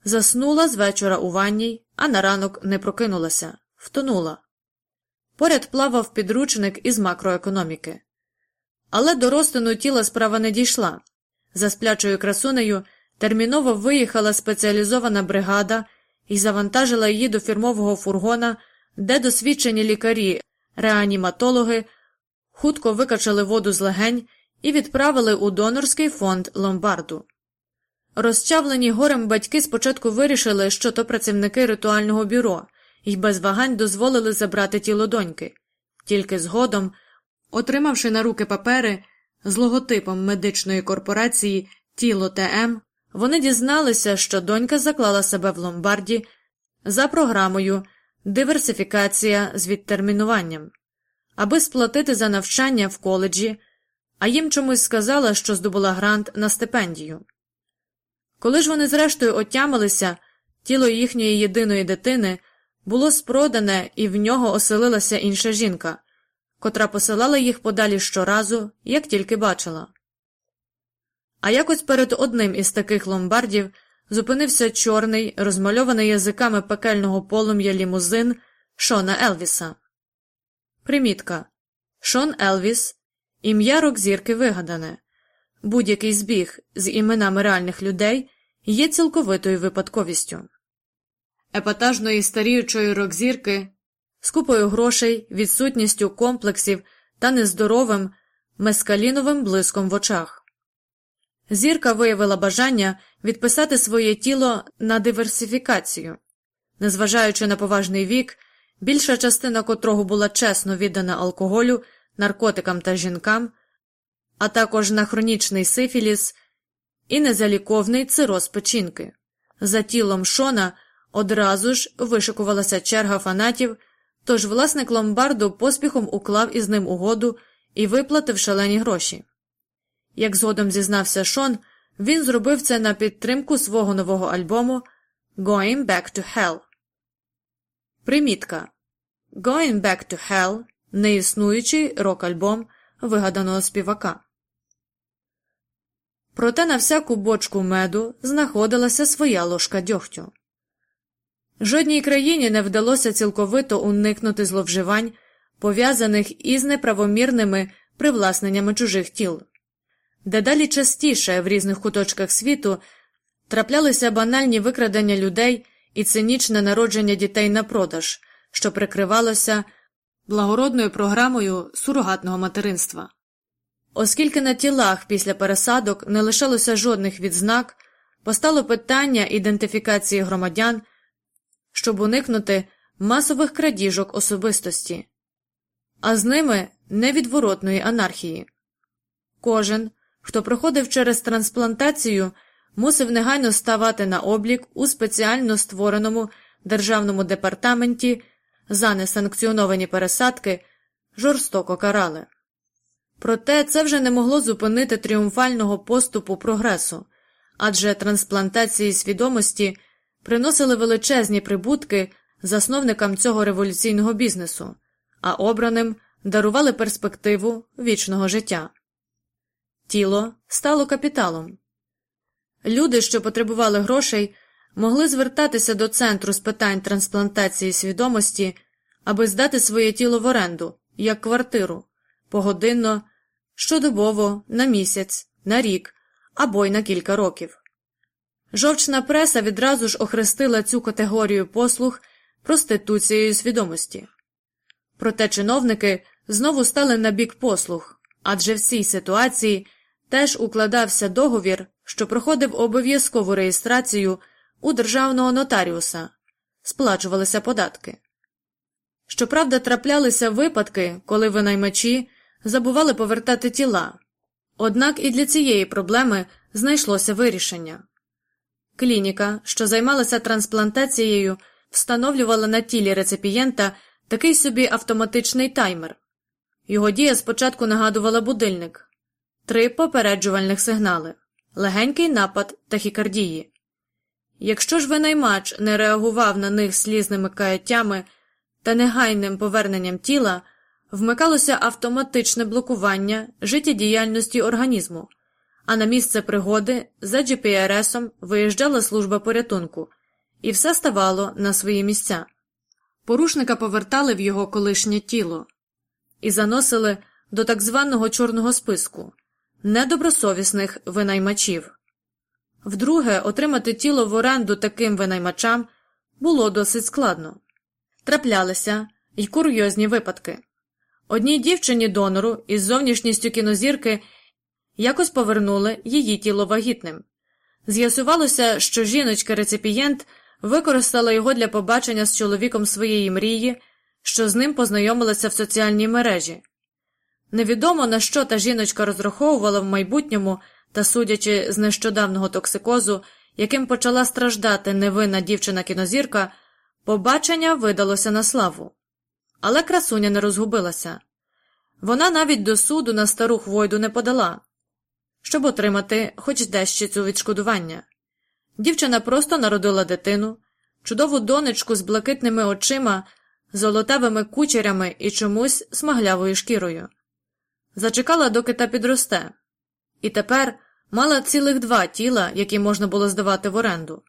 Заснула з вечора у ванній, а на ранок не прокинулася, втонула. Поряд плавав підручник із макроекономіки. Але до розтину тіла справа не дійшла. За сплячою красунею терміново виїхала спеціалізована бригада і завантажила її до фірмового фургона, де досвідчені лікарі, реаніматологи хутко викачали воду з легень і відправили у донорський фонд ломбарду. Розчавлені горем батьки спочатку вирішили, що то працівники ритуального бюро, і без вагань дозволили забрати тіло доньки, тільки згодом, отримавши на руки папери з логотипом медичної корпорації Тіло ТМ, вони дізналися, що донька заклала себе в ломбарді за програмою Диверсифікація з відтермінуванням, аби сплатити за навчання в коледжі, а їм чомусь сказала, що здобула грант на стипендію. Коли ж вони зрештою отямилися, тіло їхньої єдиної дитини було спродане, і в нього оселилася інша жінка, котра посилала їх подалі щоразу, як тільки бачила. А якось перед одним із таких ломбардів зупинився чорний, розмальований язиками пекельного полум'я лімузин Шона Елвіса. Примітка Шон Елвіс ім'я рок-зірки вигадане. Будь-який збіг з іменами реальних людей є цілковитою випадковістю. Епатажної старіючої рок-зірки з купою грошей, відсутністю комплексів та нездоровим мескаліновим блиском в очах. Зірка виявила бажання відписати своє тіло на диверсифікацію. Незважаючи на поважний вік, більша частина котрого була чесно віддана алкоголю, наркотикам та жінкам, а також на хронічний сифіліс і незаліковний цироз печінки. За тілом Шона одразу ж вишикувалася черга фанатів, тож власник ломбарду поспіхом уклав із ним угоду і виплатив шалені гроші. Як згодом зізнався Шон, він зробив це на підтримку свого нового альбому Going Back to Hell. Примітка Going Back to Hell неіснуючий рок-альбом вигаданого співака. Проте на всяку бочку меду знаходилася своя ложка дьогтю. Жодній країні не вдалося цілковито уникнути зловживань, пов'язаних із неправомірними привласненнями чужих тіл. Дедалі частіше в різних куточках світу траплялися банальні викрадення людей і цинічне народження дітей на продаж, що прикривалося благородною програмою сурогатного материнства. Оскільки на тілах після пересадок не лишалося жодних відзнак, постало питання ідентифікації громадян, щоб уникнути масових крадіжок особистості, а з ними невідворотної анархії. Кожен хто проходив через трансплантацію, мусив негайно ставати на облік у спеціально створеному державному департаменті за несанкціоновані пересадки, жорстоко карали. Проте це вже не могло зупинити тріумфального поступу прогресу, адже трансплантації свідомості приносили величезні прибутки засновникам цього революційного бізнесу, а обраним дарували перспективу вічного життя. Тіло стало капіталом. Люди, що потребували грошей, могли звертатися до центру з питань трансплантації свідомості, аби здати своє тіло в оренду як квартиру погодинно, щодобово, на місяць, на рік або й на кілька років. Жовчна преса відразу ж охрестила цю категорію послуг проституцією свідомості. Проте чиновники знову стали на бік послуг, адже в цій ситуації теж укладався договір, що проходив обов'язкову реєстрацію у державного нотаріуса, сплачувалися податки. Щоправда, траплялися випадки, коли винаймачі забували повертати тіла, однак і для цієї проблеми знайшлося вирішення. Клініка, що займалася трансплантацією, встановлювала на тілі реципієнта такий собі автоматичний таймер. Його дія спочатку нагадувала будильник, три попереджувальних сигнали легенький напад тахікардії. Якщо ж винаймач не реагував на них слізними каяттями та негайним поверненням тіла, вмикалося автоматичне блокування життєдіяльності організму, а на місце пригоди за GPRS-ом виїжджала служба порятунку, і все ставало на свої місця. Порушника повертали в його колишнє тіло і заносили до так званого чорного списку недобросовісних винаймачів. Вдруге, отримати тіло в оренду таким винаймачам було досить складно. Траплялися й курйозні випадки. Одній дівчині донору із зовнішністю кінозірки якось повернули її тіло вагітним. З'ясувалося, що жіночка-реципієнт використала його для побачення з чоловіком своєї мрії, що з ним познайомилася в соціальній мережі. Невідомо на що та жіночка розраховувала в майбутньому та, судячи з нещодавного токсикозу, яким почала страждати невинна дівчина-кінозірка, побачення видалося на славу. Але красуня не розгубилася. Вона навіть до суду на стару хвойду не подала, щоб отримати хоч дещицю відшкодування. Дівчина просто народила дитину, чудову донечку з блакитними очима, золотавими кучерями і чомусь смаглявою шкірою. Зачекала, доки та підросте, і тепер мала цілих два тіла, які можна було здавати в оренду.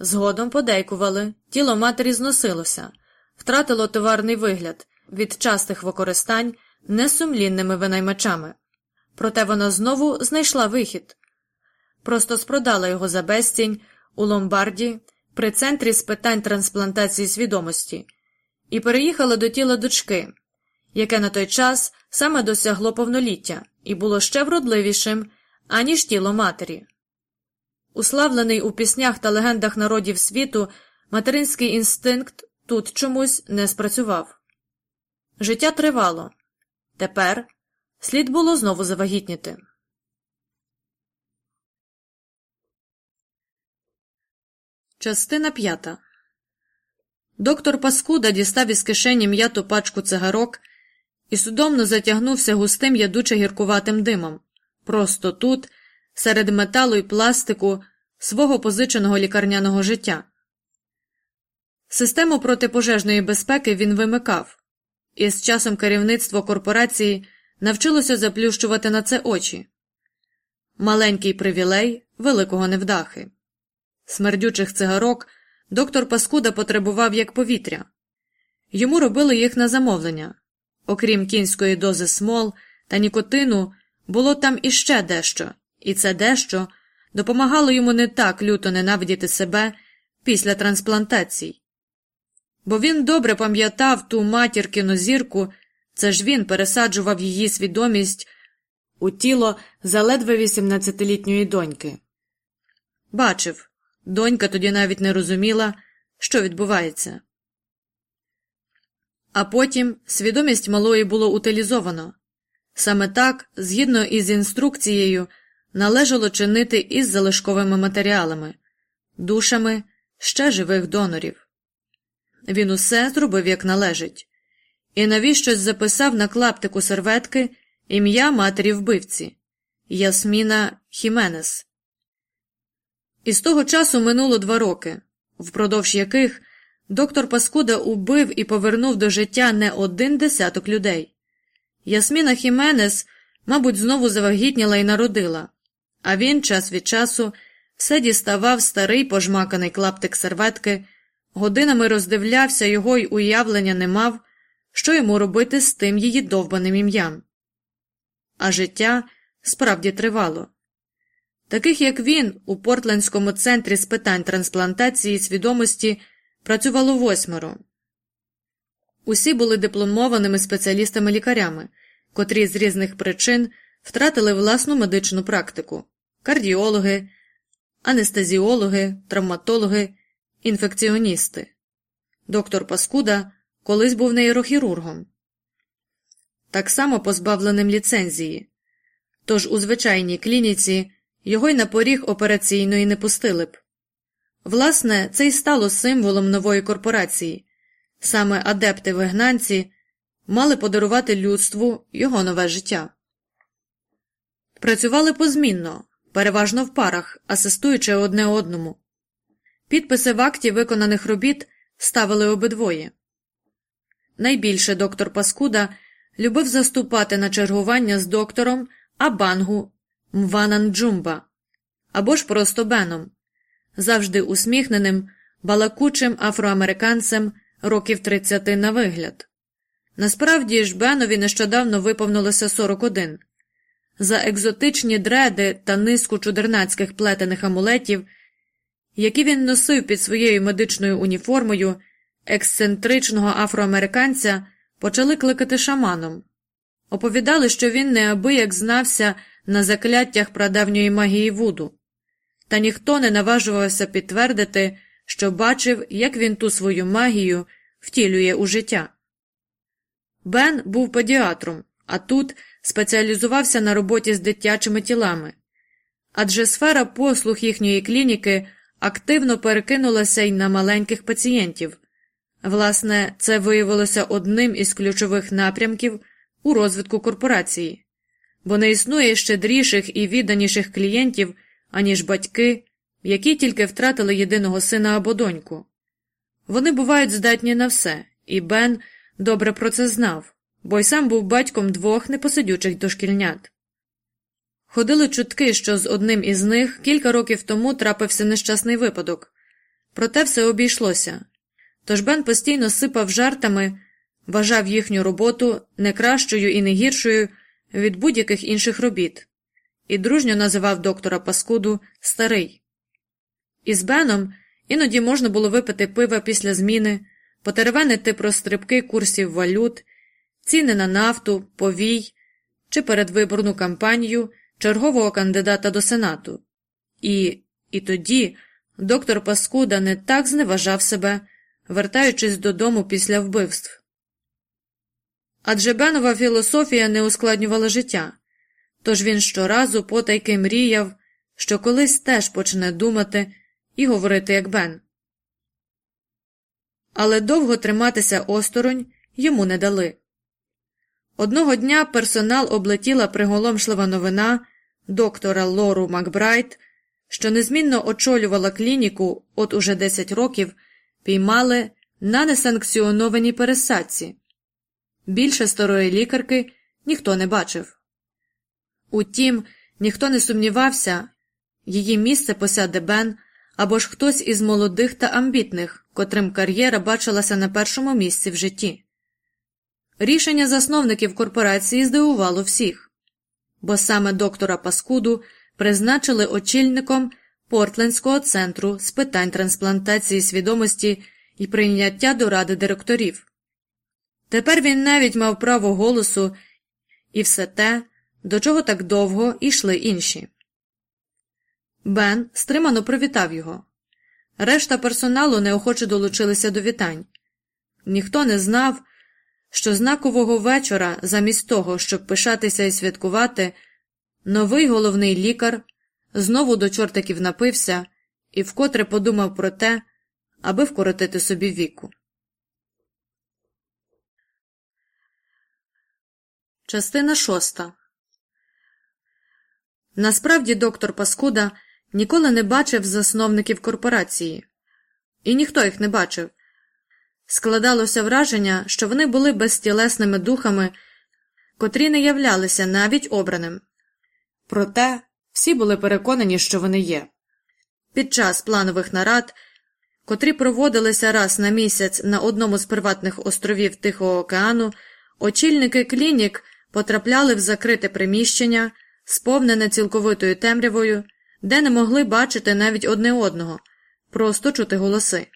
Згодом подейкували, тіло матері зносилося, втратило товарний вигляд від частих використань несумлінними винаймачами. Проте вона знову знайшла вихід просто спродала його за безцінь у ломбарді при центрі з питань трансплантації свідомості і переїхала до тіла дочки, яке на той час саме досягло повноліття і було ще вродливішим, аніж тіло матері. Уславлений у піснях та легендах народів світу, материнський інстинкт тут чомусь не спрацював. Життя тривало. Тепер слід було знову завагітніти. Частина п'ята. Доктор Паскуда дістав із кишені м'яту пачку цигарок і судомно затягнувся густим ядуче гіркуватим димом. Просто тут, серед металу і пластику свого позиченого лікарняного життя. Систему протипожежної безпеки він вимикав, і з часом керівництво корпорації навчилося заплющувати на це очі маленький привілей великого невдахи. Смердючих цигарок доктор Паскуда потребував як повітря. Йому робили їх на замовлення. Окрім кінської дози смол та нікотину, було там іще дещо, і це дещо допомагало йому не так люто ненавидіти себе після трансплантацій. Бо він добре пам'ятав ту матір кінозірку, це ж він пересаджував її свідомість у тіло заледве 18-літньої доньки. Бачив, Донька тоді навіть не розуміла, що відбувається. А потім свідомість малої було утилізовано. Саме так, згідно із інструкцією, належало чинити із залишковими матеріалами, душами ще живих донорів. Він усе зробив як належить, і навіщось записав на клаптику серветки ім'я матері вбивці Ясміна Хіменес. І з того часу минуло два роки, впродовж яких доктор Паскуда убив і повернув до життя не один десяток людей. Ясміна Хіменес, мабуть, знову завагітніла і народила, а він час від часу все діставав старий пожмаканий клаптик серветки, годинами роздивлявся його й уявлення не мав, що йому робити з тим її довбаним ім'ям. А життя справді тривало. Таких як він, у Портлендському центрі з питань трансплантації свідомості працювало восьмеро. Усі були дипломованими спеціалістами-лікарями, котрі з різних причин втратили власну медичну практику кардіологи, анестезіологи, травматологи, інфекціоністи. Доктор Паскуда колись був нейрохірургом, так само позбавленим ліцензії. Тож у звичайній клініці його й на поріг операційної не пустили б. Власне, це й стало символом нової корпорації. Саме адепти вигнанці мали подарувати людству його нове життя. Працювали позмінно, переважно в парах, асистуючи одне одному. Підписи в акті виконаних робіт ставили обидвоє. Найбільше доктор Паскуда любив заступати на чергування з доктором Абангу Мванан Джумба або ж просто Беном, завжди усміхненим, балакучим афроамериканцем років 30 на вигляд. Насправді ж Бенові нещодавно виповнилося 41. За екзотичні дреди та низку чудернацьких плетених амулетів, які він носив під своєю медичною уніформою, ексцентричного афроамериканця почали кликати шаманом. Оповідали, що він неабияк знався на закляттях прадавньої магії Вуду, та ніхто не наважувався підтвердити, що бачив, як він ту свою магію втілює у життя. Бен був педіатром, а тут спеціалізувався на роботі з дитячими тілами, адже сфера послуг їхньої клініки активно перекинулася й на маленьких пацієнтів. Власне, це виявилося одним із ключових напрямків у розвитку корпорації, бо не існує щедріших і відданіших клієнтів, аніж батьки, які тільки втратили єдиного сина або доньку. Вони бувають здатні на все, і Бен добре про це знав, бо й сам був батьком двох непосидючих дошкільнят. Ходили чутки, що з одним із них кілька років тому трапився нещасний випадок, проте все обійшлося. Тож Бен постійно сипав жартами, вважав їхню роботу не кращою і не гіршою від будь-яких інших робіт, і дружньо називав доктора Паскуду старий. Із Беном іноді можна було випити пива після зміни, потеревенити про стрибки курсів валют, ціни на нафту, повій чи передвиборну кампанію чергового кандидата до Сенату. І, І тоді доктор Паскуда не так зневажав себе, вертаючись додому після вбивств. Адже Бенова філософія не ускладнювала життя, тож він щоразу потайки мріяв, що колись теж почне думати і говорити як Бен. Але довго триматися осторонь йому не дали. Одного дня персонал облетіла приголомшлива новина доктора Лору Макбрайт, що незмінно очолювала клініку от уже 10 років, піймали на несанкціонованій пересадці. Більше старої лікарки ніхто не бачив. Утім, ніхто не сумнівався, її місце посяде Бен або ж хтось із молодих та амбітних, котрим кар'єра бачилася на першому місці в житті. Рішення засновників корпорації здивувало всіх, бо саме доктора Паскуду призначили очільником Портлендського центру з питань трансплантації свідомості і прийняття до ради директорів. Тепер він навіть мав право голосу і все те, до чого так довго йшли інші. Бен стримано привітав його. Решта персоналу неохоче долучилися до вітань. Ніхто не знав, що знакового вечора, замість того, щоб пишатися і святкувати, новий головний лікар знову до чортиків напився і вкотре подумав про те, аби вкоротити собі віку. Частина шоста. Насправді доктор Паскуда ніколи не бачив засновників корпорації, і ніхто їх не бачив. Складалося враження, що вони були безтілесними духами, котрі не являлися навіть обраним. Проте всі були переконані, що вони є. Під час планових нарад, котрі проводилися раз на місяць на одному з приватних островів Тихого океану, очільники клінік потрапляли в закрите приміщення, сповнене цілковитою темрявою, де не могли бачити навіть одне одного, просто чути голоси.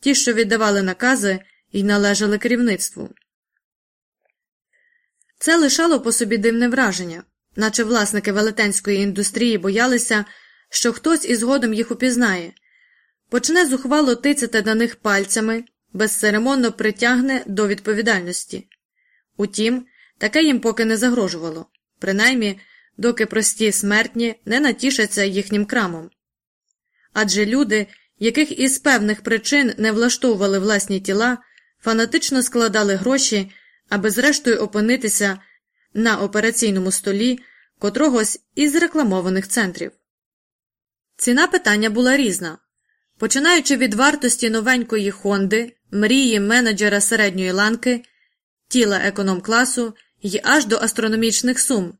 Ті, що віддавали накази і належали керівництву. Це лишало по собі дивне враження, наче власники велетенської індустрії боялися, що хтось із згодом їх упізнає, почне зухвало тицяти на них пальцями, безцеремонно притягне до відповідальності. Утім, таке їм поки не загрожувало, принаймні, доки прості смертні не натішаться їхнім крамом. Адже люди, яких із певних причин не влаштовували власні тіла, фанатично складали гроші, аби зрештою опинитися на операційному столі котрогось із рекламованих центрів. Ціна питання була різна. Починаючи від вартості новенької Хонди, мрії менеджера середньої ланки, тіла економ класу і аж до астрономічних сум,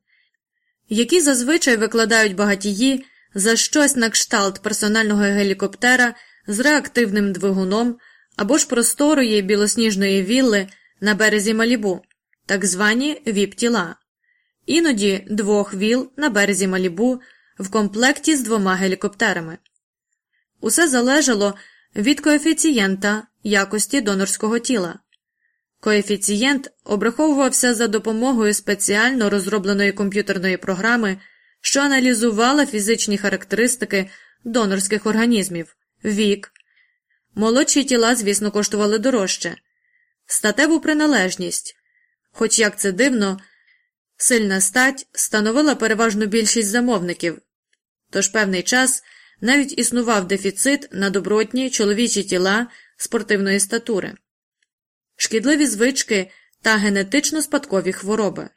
які зазвичай викладають багатії за щось на кшталт персонального гелікоптера з реактивним двигуном або ж просторої білосніжної вілли на березі Малібу, так звані віп-тіла, іноді двох віл на березі Малібу в комплекті з двома гелікоптерами. Усе залежало від коефіцієнта якості донорського тіла. Коефіцієнт обраховувався за допомогою спеціально розробленої комп'ютерної програми, що аналізувала фізичні характеристики донорських організмів, вік. Молодші тіла, звісно, коштували дорожче, статеву приналежність, хоч як це дивно, сильна стать становила переважну більшість замовників, тож певний час навіть існував дефіцит на добротні чоловічі тіла спортивної статури, шкідливі звички та генетично спадкові хвороби.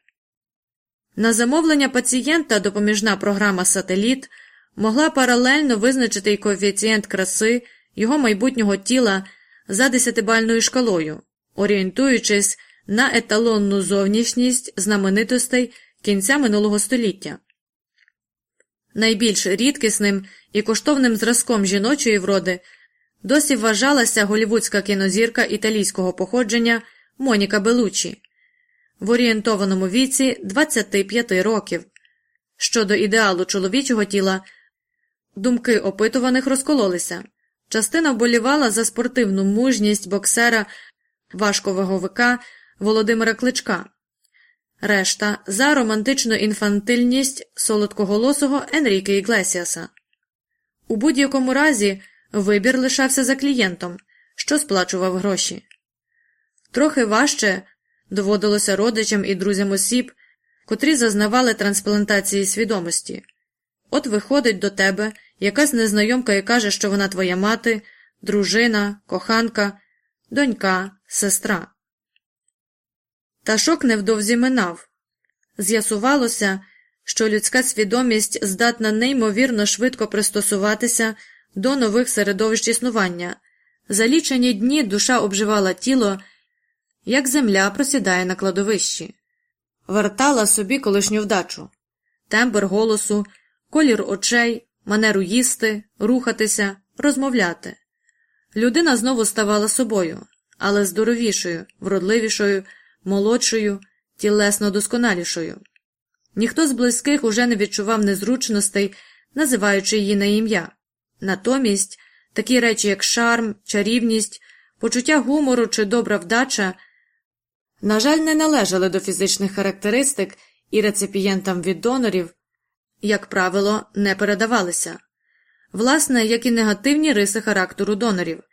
На замовлення пацієнта допоміжна програма Сателіт могла паралельно визначити й коефіцієнт краси його майбутнього тіла за десятибальною шкалою, орієнтуючись на еталонну зовнішність знаменитостей кінця минулого століття. Найбільш рідкісним і коштовним зразком жіночої вроди досі вважалася голівудська кінозірка італійського походження Моніка Белучі в орієнтованому віці 25 років. Щодо ідеалу чоловічого тіла, думки опитуваних розкололися. Частина вболівала за спортивну мужність боксера важковаговика Володимира Кличка, решта за романтичну інфантильність солодкоголосого Енріке Іглесіаса. У будь-якому разі вибір лишався за клієнтом, що сплачував гроші. Трохи важче доводилося родичам і друзям осіб, котрі зазнавали трансплантації свідомості. От виходить до тебе якась незнайомка і каже, що вона твоя мати, дружина, коханка, донька, сестра. Та шок невдовзі минав. З'ясувалося, що людська свідомість здатна неймовірно швидко пристосуватися до нових середовищ існування. За лічені дні душа обживала тіло, як земля просідає на кладовищі, вертала собі колишню вдачу, тембр голосу, колір очей, манеру їсти, рухатися, розмовляти. Людина знову ставала собою, але здоровішою, вродливішою, молодшою, тілесно досконалішою. Ніхто з близьких уже не відчував незручностей, називаючи її на ім'я. Натомість такі речі, як шарм, чарівність, почуття гумору чи добра вдача, на жаль, не належали до фізичних характеристик і реципієнтам від донорів, як правило, не передавалися, власне, як і негативні риси характеру донорів.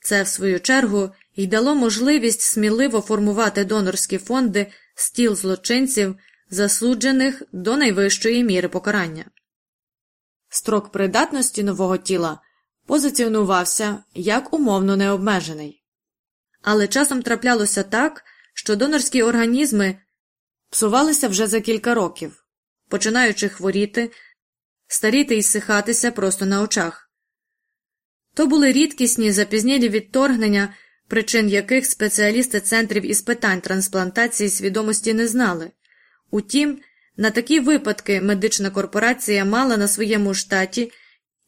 Це, в свою чергу, й дало можливість сміливо формувати донорські фонди з тіл злочинців, засуджених до найвищої міри покарання. Строк придатності нового тіла позиціонувався як умовно необмежений. Але часом траплялося так, що донорські організми псувалися вже за кілька років, починаючи хворіти, старіти і сихатися просто на очах. То були рідкісні запізнілі відторгнення, причин яких спеціалісти центрів із питань трансплантації свідомості не знали. Утім, на такі випадки медична корпорація мала на своєму штаті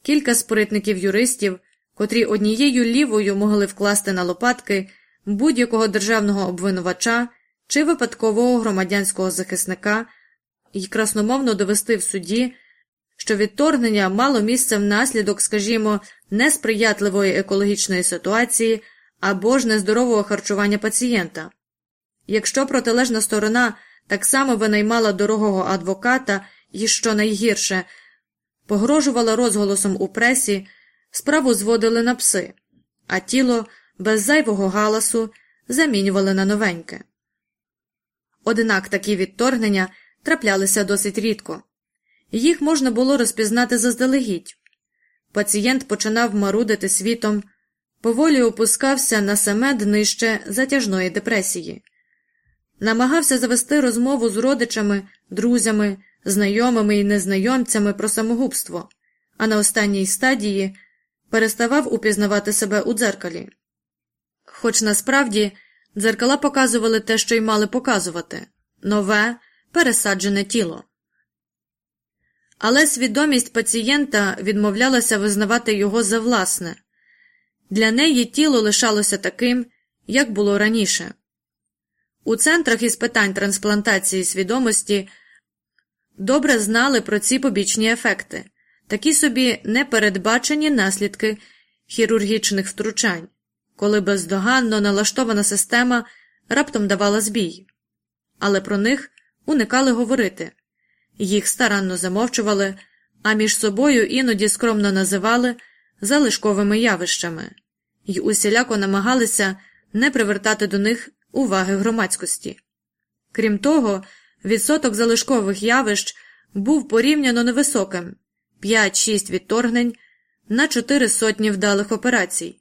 кілька спритників юристів, котрі однією лівою могли вкласти на лопатки будь-якого державного обвинувача чи випадкового громадянського захисника і красномовно довести в суді, що відторгнення мало місце внаслідок, скажімо, несприятливої екологічної ситуації або ж нездорового харчування пацієнта. Якщо протилежна сторона так само винаймала дорогого адвоката і, що найгірше, погрожувала розголосом у пресі, справу зводили на пси, а тіло без зайвого галасу замінювали на новеньке. Однак такі відторгнення траплялися досить рідко, їх можна було розпізнати заздалегідь. Пацієнт починав марудити світом, поволі опускався на саме днище затяжної депресії, намагався завести розмову з родичами, друзями, знайомими і незнайомцями про самогубство, а на останній стадії переставав упізнавати себе у дзеркалі. Хоч насправді дзеркала показували те, що й мали показувати нове, пересаджене тіло. але свідомість пацієнта відмовлялася визнавати його за власне. Для неї тіло лишалося таким, як було раніше. У центрах із питань трансплантації свідомості добре знали про ці побічні ефекти, такі собі непередбачені наслідки хірургічних втручань, коли бездоганно налаштована система раптом давала збій, але про них уникали говорити, їх старанно замовчували, а між собою іноді скромно називали залишковими явищами й усіляко намагалися не привертати до них уваги громадськості. Крім того, відсоток залишкових явищ був порівняно невисоким 5-6 відторгнень на 4 сотні вдалих операцій.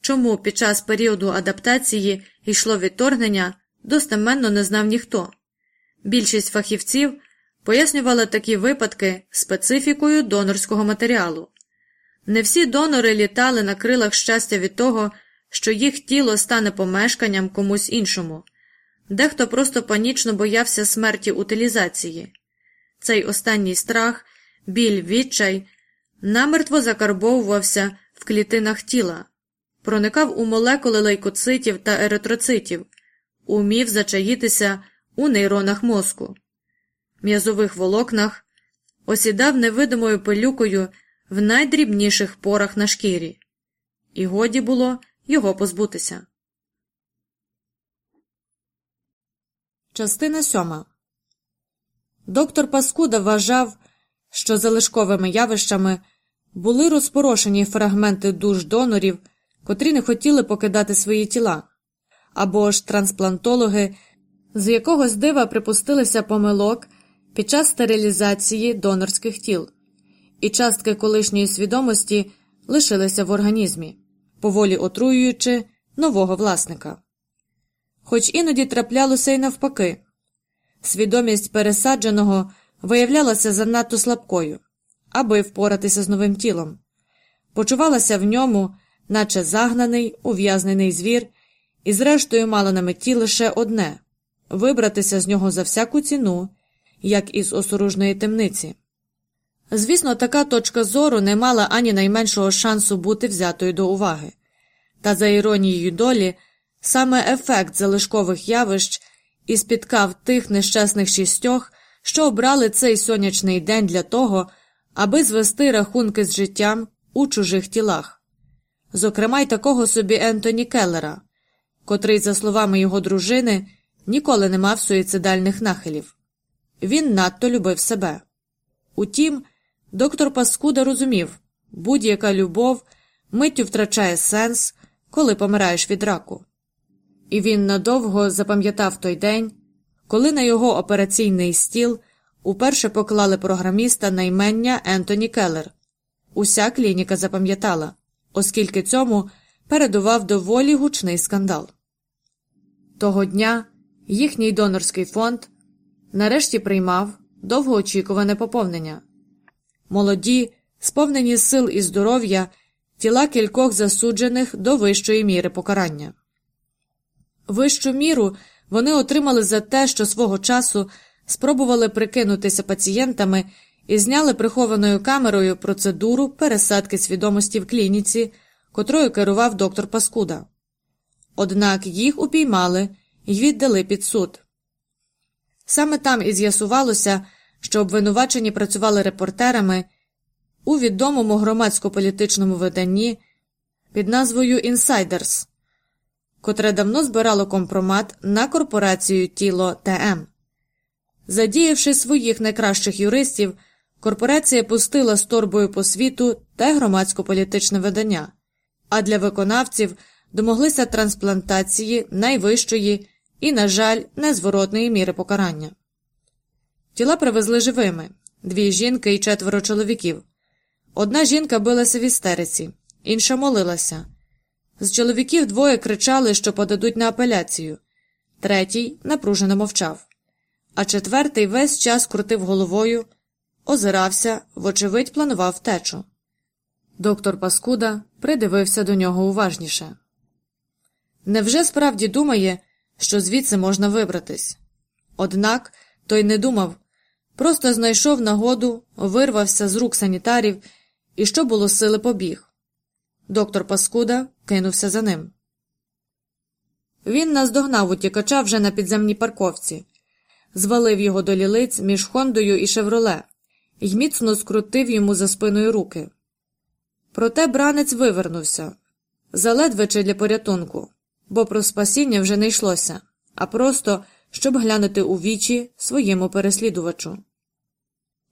Чому під час періоду адаптації йшло відторгнення, достеменно не знав ніхто. Більшість фахівців пояснювала такі випадки специфікою донорського матеріалу. Не всі донори літали на крилах щастя від того, що їх тіло стане помешканням комусь іншому, дехто просто панічно боявся смерті утилізації. Цей останній страх, біль, відчай намертво закарбовувався в клітинах тіла, проникав у молекули лейкоцитів та еритроцитів, умів зачаїтися у нейронах мозку, м'язових волокнах, осідав невидимою пилюкою в найдрібніших порах на шкірі, і годі було його позбутися. Частина сьома. Доктор Паскуда вважав, що залишковими явищами були розпорошені фрагменти душ донорів, котрі не хотіли покидати свої тіла, або ж трансплантологи з якогось дива припустилися помилок під час стерилізації донорських тіл, і частки колишньої свідомості лишилися в організмі, поволі отруюючи нового власника. Хоч іноді траплялося й навпаки, свідомість пересадженого виявлялася занадто слабкою, аби впоратися з новим тілом, почувалася в ньому, наче загнаний, ув'язнений звір, і, зрештою, мала на меті лише одне вибратися з нього за всяку ціну, як із осоружної темниці. Звісно, така точка зору не мала ані найменшого шансу бути взятою до уваги, та за іронією долі, саме ефект залишкових явищ і спіткав тих нещасних шістьох, що обрали цей сонячний день для того, аби звести рахунки з життям у чужих тілах, зокрема й такого собі Ентоні Келлера, котрий, за словами його дружини, ніколи не мав суїцидальних нахилів. Він надто любив себе. Утім, доктор Паскуда розумів будь-яка любов миттю втрачає сенс, коли помираєш від раку. І він надовго запам'ятав той день, коли на його операційний стіл уперше поклали програміста на імення Ентоні Келлер. Уся клініка запам'ятала, оскільки цьому передував доволі гучний скандал. Того дня їхній донорський фонд нарешті приймав довгоочікуване поповнення. Молоді, сповнені сил і здоров'я, тіла кількох засуджених до вищої міри покарання. Вищу міру вони отримали за те, що свого часу спробували прикинутися пацієнтами і зняли прихованою камерою процедуру пересадки свідомості в клініці, котрою керував доктор Паскуда. Однак їх упіймали і віддали під суд. Саме там і з'ясувалося, що обвинувачені працювали репортерами у відомому громадсько-політичному виданні під назвою Інсайдерс, котре давно збирало компромат на корпорацію Тіло ТМ. Задіявши своїх найкращих юристів, корпорація пустила з торбою по світу те громадсько-політичне видання, а для виконавців домоглися трансплантації найвищої і, на жаль, незворотної міри покарання. Тіла привезли живими дві жінки і четверо чоловіків. Одна жінка билася в істериці, інша молилася. З чоловіків двоє кричали, що подадуть на апеляцію, третій напружено мовчав, а четвертий весь час крутив головою, озирався, вочевидь, планував втечу. Доктор Паскуда придивився до нього уважніше. Невже справді думає, що звідси можна вибратись? Однак той не думав, просто знайшов нагоду, вирвався з рук санітарів і, що було сили, побіг. Доктор Паскуда кинувся за ним. Він наздогнав утікача вже на підземній парковці, звалив його до лілиць між Хондою і Шевроле і міцно скрутив йому за спиною руки. Проте бранець вивернувся заледве чи для порятунку, бо про спасіння вже не йшлося, а просто щоб глянути у вічі своєму переслідувачу.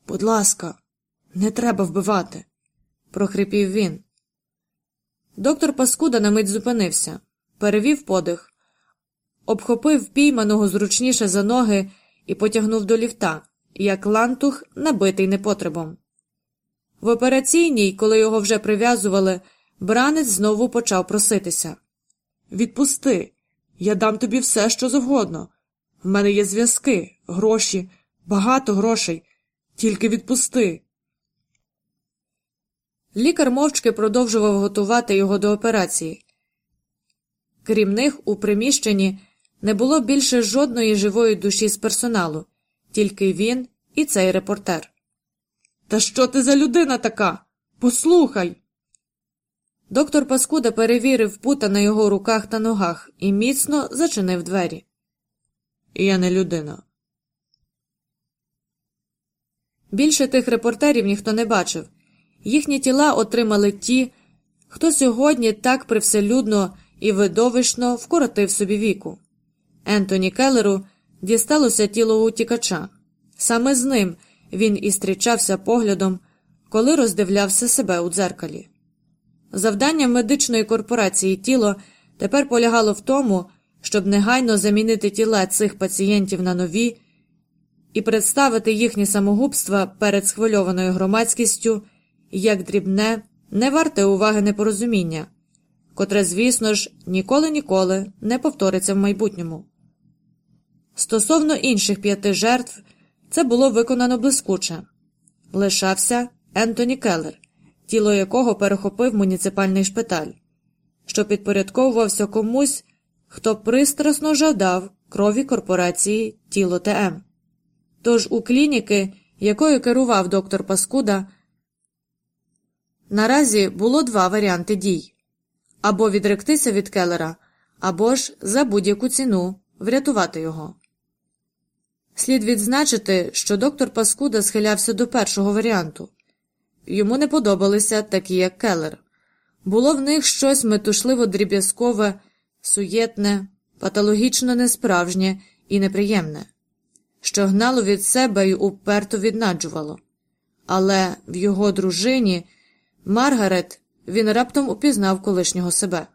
Будь ласка, не треба вбивати, прохрипів він. Доктор Паскуда на мить зупинився, перевів подих, обхопив пійманого зручніше за ноги і потягнув до ліфта, як лантух, набитий непотребом. В операційній, коли його вже прив'язували, бранець знову почав проситися. Відпусти, я дам тобі все, що завгодно. В мене є зв'язки, гроші, багато грошей. Тільки відпусти. Лікар мовчки продовжував готувати його до операції. Крім них, у приміщенні не було більше жодної живої душі з персоналу, тільки він і цей репортер. Та що ти за людина така? Послухай. Доктор Паскуда перевірив пута на його руках та ногах і міцно зачинив двері. Я не людина. Більше тих репортерів ніхто не бачив. Їхні тіла отримали ті, хто сьогодні так привселюдно і видовищно вкоротив собі віку. Ентоні Келлеру дісталося тіло утікача. Саме з ним він і зустрічався поглядом, коли роздивлявся себе у дзеркалі. Завдання медичної корпорації тіло тепер полягало в тому, щоб негайно замінити тіла цих пацієнтів на нові і представити їхні самогубства перед схвильованою громадськістю як дрібне, не варте уваги непорозуміння, котре, звісно ж, ніколи ніколи не повториться в майбутньому. Стосовно інших п'яти жертв, це було виконано блискуче лишався Ентоні Келлер, тіло якого перехопив муніципальний шпиталь, що підпорядковувався комусь, хто пристрасно жадав крові корпорації Тіло ТМ. Тож у клініки, якою керував доктор Паскуда, наразі було два варіанти дій або відректися від Келлера, або ж за будь-яку ціну врятувати його. Слід відзначити, що доктор Паскуда схилявся до першого варіанту йому не подобалися такі, як Келлер. Було в них щось метушливо дріб'язкове, суєтне, патологічно несправжнє і неприємне, що гнало від себе й уперто віднаджувало. Але в його дружині Маргарет він раптом упізнав колишнього себе.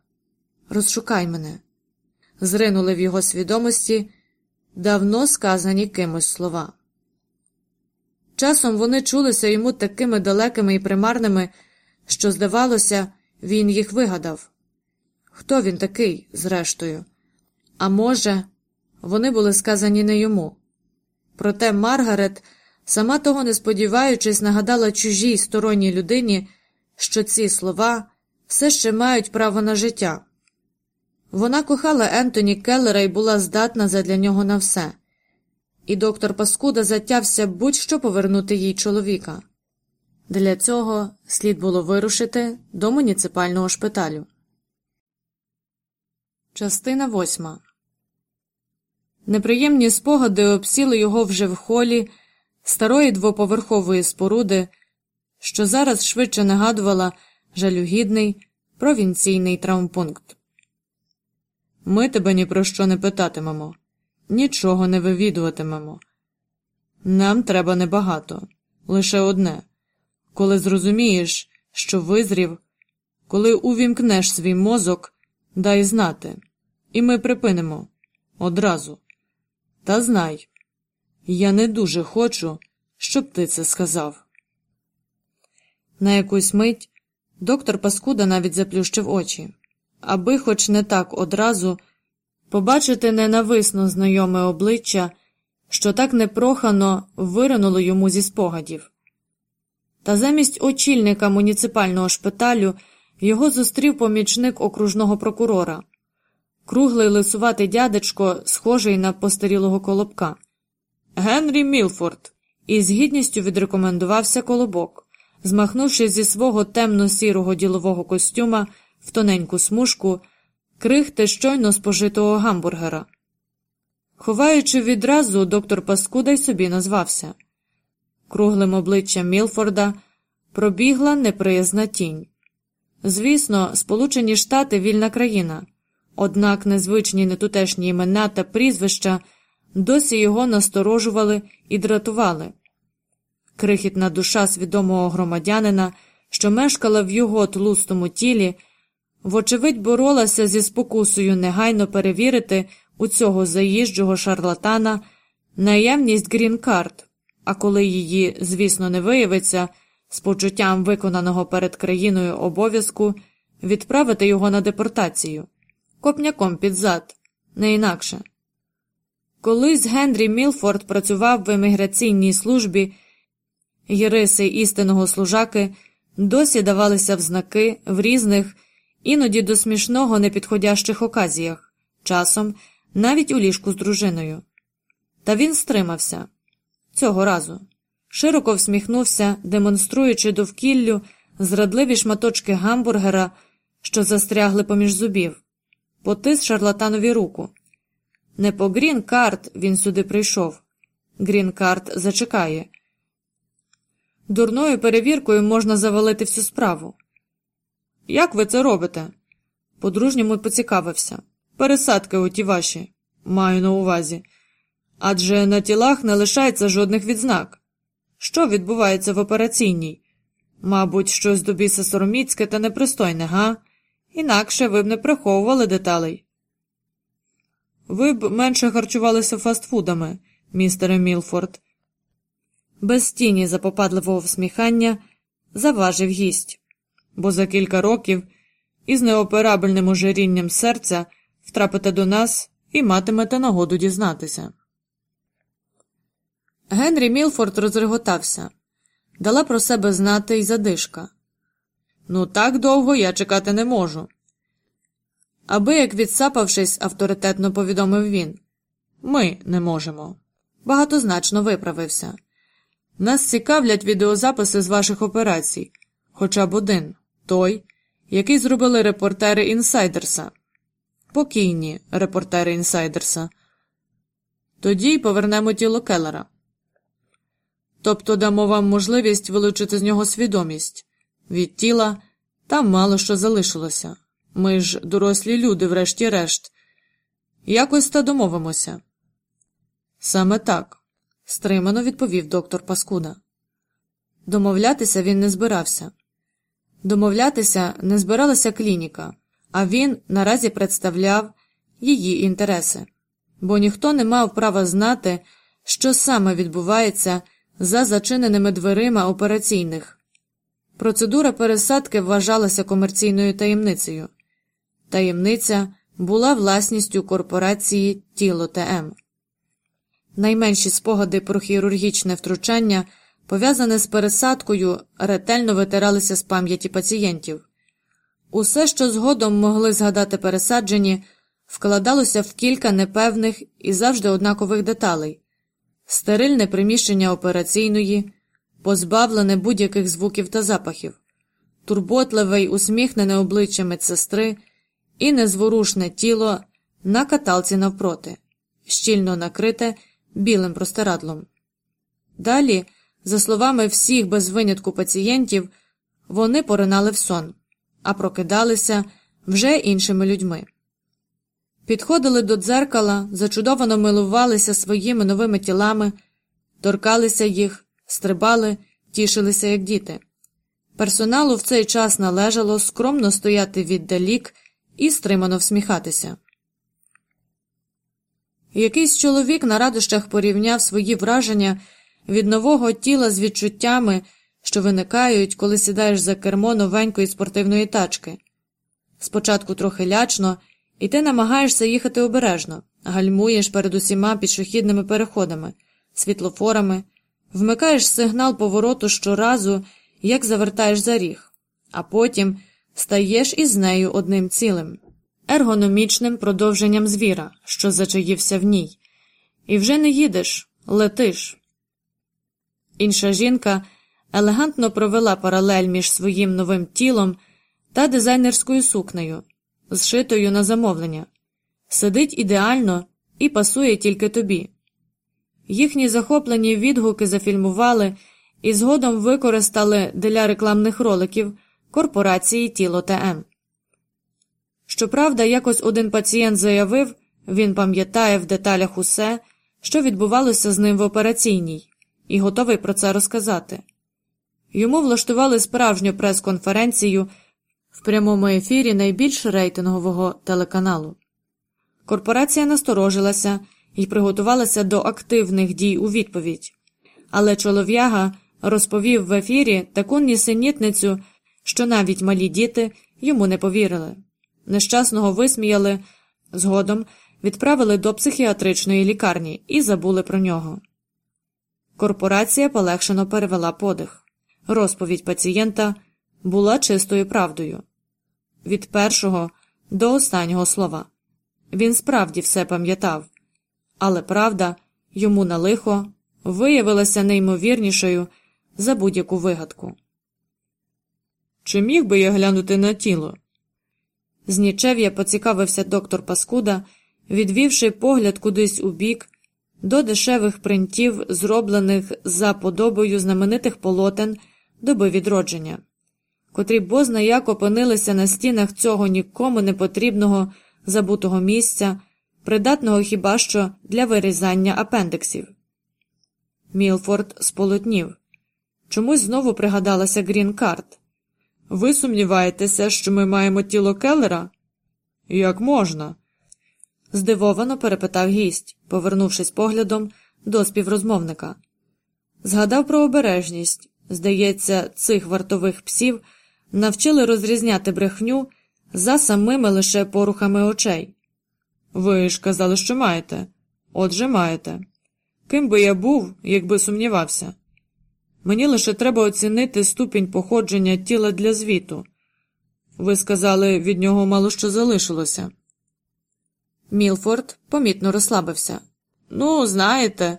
Розшукай мене. Зринули в його свідомості давно сказані кимось слова. Часом вони чулися йому такими далекими і примарними, що, здавалося, він їх вигадав. Хто він такий, зрештою? А може, вони були сказані не йому. Проте Маргарет, сама того не сподіваючись, нагадала чужій сторонній людині, що ці слова все ще мають право на життя. Вона кохала Ентоні Келлера і була здатна задля нього на все, і доктор Паскуда затявся будь-що повернути їй чоловіка. Для цього слід було вирушити до муніципального шпиталю. Частина восьма Неприємні спогади обсіли його вже в холі старої двоповерхової споруди, що зараз швидше нагадувала жалюгідний провінційний травмпункт. Ми тебе ні про що не питатимемо, нічого не вивідуватимемо. Нам треба небагато, лише одне коли зрозумієш, що визрів, коли увімкнеш свій мозок, дай знати, і ми припинимо одразу. Та знай, я не дуже хочу, щоб ти це сказав. На якусь мить доктор Паскуда навіть заплющив очі аби, хоч не так одразу, побачити ненависно знайоме обличчя, що так непрохано виринуло йому зі спогадів. Та замість очільника муніципального шпиталю його зустрів помічник окружного прокурора, круглий лисуватий дядечко, схожий на постарілого колобка. Генрі Мілфорд, і з гідністю відрекомендувався колобок, змахнувши зі свого темно-сірого ділового костюма в тоненьку смужку крихти щойно спожитого гамбургера. Ховаючи відразу, доктор Паскуда й собі назвався. Круглим обличчям Мілфорда пробігла неприязна тінь. Звісно, Сполучені Штати вільна країна, однак незвичні нетутешні імена та прізвища досі його насторожували і дратували. Крихітна душа свідомого громадянина, що мешкала в його тлустому тілі, вочевидь боролася зі спокусою негайно перевірити у цього заїжджого шарлатана наявність грін-карт, а коли її, звісно, не виявиться, з почуттям виконаного перед країною обов'язку відправити його на депортацію, копняком під зад, не інакше. Колись Генрі Мілфорд працював в еміграційній службі, і риси істинного служаки досі давалися в знаки в різних, іноді до смішного непідходящих оказіях, часом навіть у ліжку з дружиною. Та він стримався. Цього разу, широко всміхнувся, демонструючи довкіллю зрадливі шматочки гамбургера, що застрягли поміж зубів, потис шарлатанові руку. Не по green card він сюди прийшов. Green card зачекає. Дурною перевіркою можна завалити всю справу. Як ви це робите? По-дружньому поцікавився. Пересадки оті ваші, маю на увазі. Адже на тілах не лишається жодних відзнак. Що відбувається в операційній? Мабуть, щось до біса сороміцьке та непристойне, га? Інакше ви б не приховували деталей. Ви б менше харчувалися фастфудами, містере Мілфорд. Без тіні запопадливого всміхання заважив гість, бо за кілька років із неоперабельним ожирінням серця втрапите до нас і матимете нагоду дізнатися. Генрі Мілфорд розреготався, дала про себе знати й задишка. Ну, так довго я чекати не можу. Аби як відсапавшись, авторитетно повідомив він Ми не можемо. Багатозначно виправився. Нас цікавлять відеозаписи з ваших операцій, хоча б один той, який зробили репортери інсайдерса. Покійні репортери інсайдерса. Тоді й повернемо тіло Келлера. Тобто дамо вам можливість вилучити з нього свідомість від тіла там мало що залишилося. Ми ж дорослі люди, врешті-решт. Якось та домовимося. Саме так, стримано відповів доктор Паскуда. Домовлятися він не збирався. Домовлятися не збиралася клініка, а він наразі представляв її інтереси, бо ніхто не мав права знати, що саме відбувається за зачиненими дверима операційних. Процедура пересадки вважалася комерційною таємницею. Таємниця була власністю корпорації Тіло ТМ. Найменші спогади про хірургічне втручання, пов'язане з пересадкою, ретельно витиралися з пам'яті пацієнтів. Усе, що згодом могли згадати пересаджені, вкладалося в кілька непевних і завжди однакових деталей стерильне приміщення операційної, позбавлене будь-яких звуків та запахів, турботливе й усміхнене обличчя медсестри і незворушне тіло на каталці навпроти, щільно накрите білим простирадлом. Далі, за словами всіх без винятку пацієнтів, вони поринали в сон, а прокидалися вже іншими людьми. Підходили до дзеркала, зачудовано милувалися своїми новими тілами, торкалися їх, стрибали, тішилися, як діти. Персоналу в цей час належало скромно стояти віддалік і стримано всміхатися. Якийсь чоловік на радощах порівняв свої враження від нового тіла з відчуттями, що виникають, коли сідаєш за кермо новенької спортивної тачки. Спочатку трохи лячно, і ти намагаєшся їхати обережно, гальмуєш перед усіма пішохідними переходами, світлофорами, вмикаєш сигнал повороту щоразу, як завертаєш за ріг, а потім стаєш із нею одним цілим, ергономічним продовженням звіра, що зачаївся в ній, і вже не їдеш, летиш. Інша жінка елегантно провела паралель між своїм новим тілом та дизайнерською сукнею, зшитою на замовлення, сидить ідеально і пасує тільки тобі. Їхні захоплені відгуки зафільмували і згодом використали для рекламних роликів корпорації Тіло ТМ. Щоправда, якось один пацієнт заявив, він пам'ятає в деталях усе, що відбувалося з ним в операційній, і готовий про це розказати. Йому влаштували справжню прес-конференцію в прямому ефірі найбільш рейтингового телеканалу. Корпорація насторожилася і приготувалася до активних дій у відповідь, але чолов'яга розповів в ефірі таку нісенітницю, що навіть малі діти йому не повірили. Нещасного висміяли, згодом відправили до психіатричної лікарні і забули про нього. Корпорація полегшено перевела подих. Розповідь пацієнта була чистою правдою від першого до останнього слова. Він справді все пам'ятав, але правда йому на лихо виявилася неймовірнішою за будь-яку вигадку. Чи міг би я глянути на тіло? З нічев'я поцікавився доктор Паскуда, відвівши погляд кудись у бік до дешевих принтів, зроблених за подобою знаменитих полотен доби відродження, котрі бозна як опинилися на стінах цього нікому не потрібного забутого місця, придатного хіба що для вирізання апендексів. Мілфорд сполотнів. Чомусь знову пригадалася Грін-карт. Ви сумніваєтеся, що ми маємо тіло Келлера? Як можна? здивовано перепитав гість, повернувшись поглядом до співрозмовника. Згадав про обережність. Здається, цих вартових псів навчили розрізняти брехню за самими лише порухами очей. Ви ж казали, що маєте. Отже, маєте. Ким би я був, якби сумнівався. Мені лише треба оцінити ступінь походження тіла для звіту. Ви сказали, від нього мало що залишилося. Мілфорд помітно розслабився. Ну, знаєте,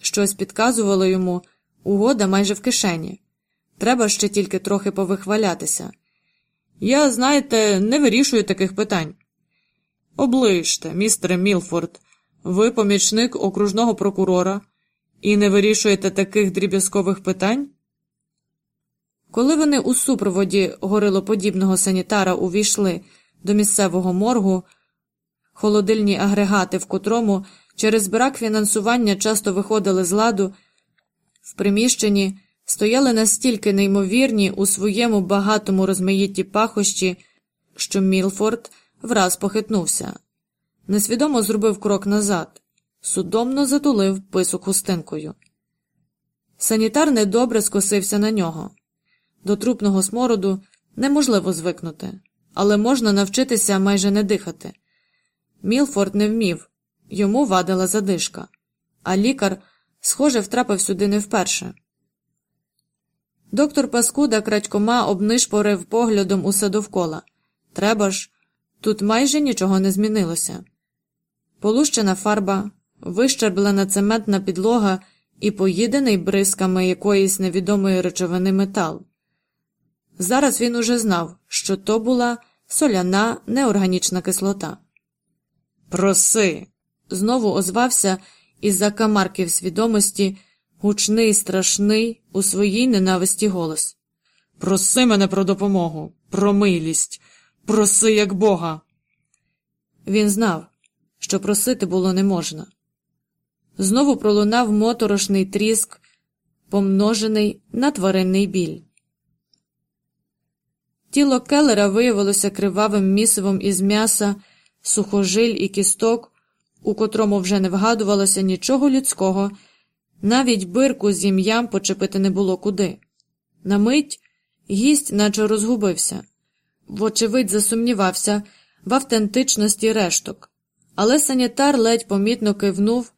щось підказувало йому угода майже в кишені. Треба ще тільки трохи повихвалятися. Я, знаєте, не вирішую таких питань. Оближте, містере Мілфорд, ви помічник окружного прокурора і не вирішуєте таких дріб'язкових питань? Коли вони у супроводі горилоподібного санітара увійшли до місцевого моргу, холодильні агрегати, в котрому через брак фінансування часто виходили з ладу, в приміщенні стояли настільки неймовірні у своєму багатому розмаїтті пахощі, що Мілфорд враз похитнувся, несвідомо зробив крок назад, судомно затулив писок хустинкою. Санітар недобре скосився на нього. До трупного смороду неможливо звикнути, але можна навчитися майже не дихати. Мілфорд не вмів, йому вадила задишка, а лікар, схоже, втрапив сюди не вперше. Доктор Паскуда крадькома обнишпорив поглядом усе довкола. Треба ж, тут майже нічого не змінилося. Полущена фарба, вищерблена цементна підлога і поїдений бризками якоїсь невідомої речовини метал. Зараз він уже знав, що то була соляна неорганічна кислота. Проси. знову озвався із за камарків свідомості гучний, страшний у своїй ненависті голос. Проси мене про допомогу, про милість, проси як Бога. Він знав, що просити було не можна. Знову пролунав моторошний тріск, помножений на тваринний біль. Тіло келера виявилося кривавим місивом із м'яса, сухожиль і кісток, у котрому вже не вгадувалося нічого людського, навіть бирку з ім'ям почепити не було куди. На мить гість наче розгубився, вочевидь, засумнівався в автентичності решток, але санітар ледь помітно кивнув,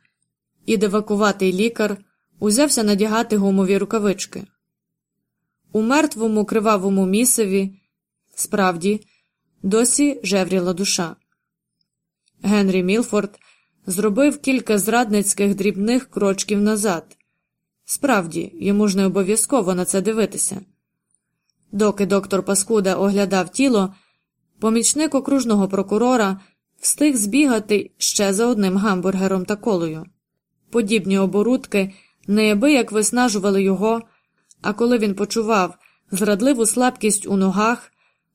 і девакуватий лікар узявся надягати гумові рукавички. У мертвому кривавому місиві, справді, досі жевріла душа. Генрі Мілфорд зробив кілька зрадницьких дрібних крочків назад, Справді, йому ж не обов'язково на це дивитися. Доки доктор Паскуда оглядав тіло, помічник окружного прокурора встиг збігати ще за одним гамбургером та колою. Подібні оборудки неабияк виснажували його, а коли він почував зрадливу слабкість у ногах,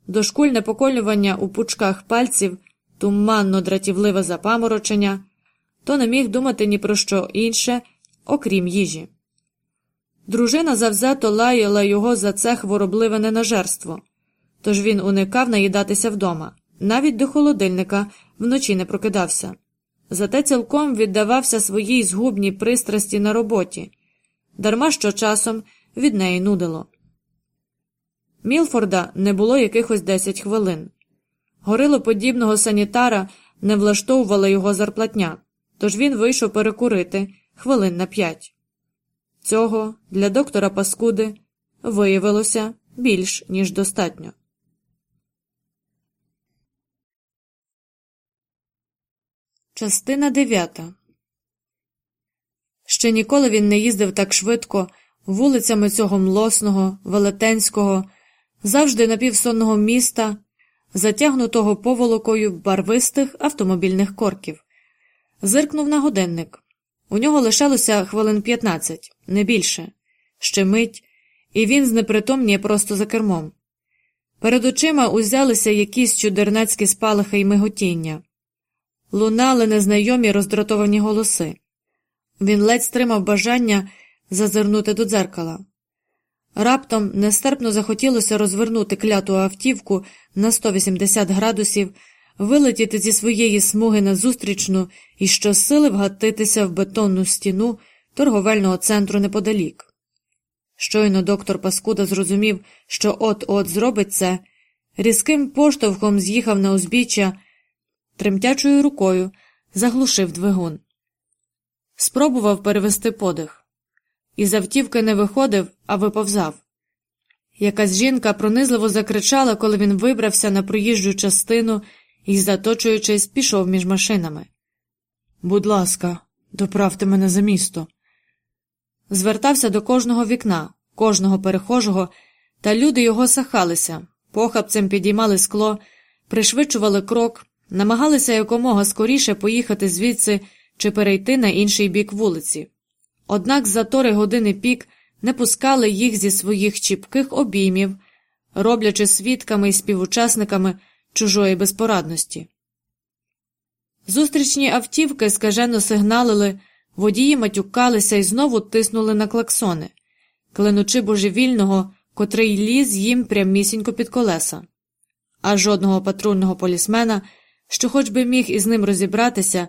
дошкульне поколювання у пучках пальців, туманно дратівливе запаморочення, то не міг думати ні про що інше, окрім їжі. Дружина завзято лаяла його за це хворобливе ненажерство, тож він уникав наїдатися вдома, навіть до холодильника вночі не прокидався. Зате цілком віддавався своїй згубній пристрасті на роботі, дарма що часом від неї нудило. Мілфорда не було якихось десять хвилин. Горилоподібного санітара не влаштовувала його зарплатня, тож він вийшов перекурити хвилин на п'ять. Цього для доктора Паскуди виявилося більш ніж достатньо. Частина дев'ята. Ще ніколи він не їздив так швидко вулицями цього млосного, велетенського, завжди напівсонного міста, затягнутого поволокою барвистих автомобільних корків. Зиркнув на годинник. У нього лишалося хвилин 15, не більше, ще мить, і він знепритомніє просто за кермом. Перед очима узялися якісь чудернацькі спалахи й миготіння, лунали незнайомі роздратовані голоси. Він ледь стримав бажання зазирнути до дзеркала. Раптом нестерпно захотілося розвернути кляту автівку на 180 градусів вилетіти зі своєї смуги на зустрічну і щосили вгатитися в бетонну стіну торговельного центру неподалік. Щойно доктор Паскуда зрозумів, що от-от зробить це, різким поштовхом з'їхав на узбіччя, тремтячою рукою заглушив двигун. Спробував перевести подих. Із автівки не виходив, а виповзав. Якась жінка пронизливо закричала, коли він вибрався на проїжджу частину і, заточуючись, пішов між машинами. Будь ласка, доправте мене за місто. Звертався до кожного вікна, кожного перехожого, та люди його сахалися, похапцем підіймали скло, пришвидшували крок, намагалися якомога скоріше поїхати звідси чи перейти на інший бік вулиці. Однак затори години пік не пускали їх зі своїх чіпких обіймів, роблячи свідками і співучасниками чужої безпорадності. Зустрічні автівки скажено сигналили, водії матюкалися і знову тиснули на клаксони, кленучи божевільного, котрий ліз їм прямісінько під колеса, а жодного патрульного полісмена, що хоч би міг із ним розібратися,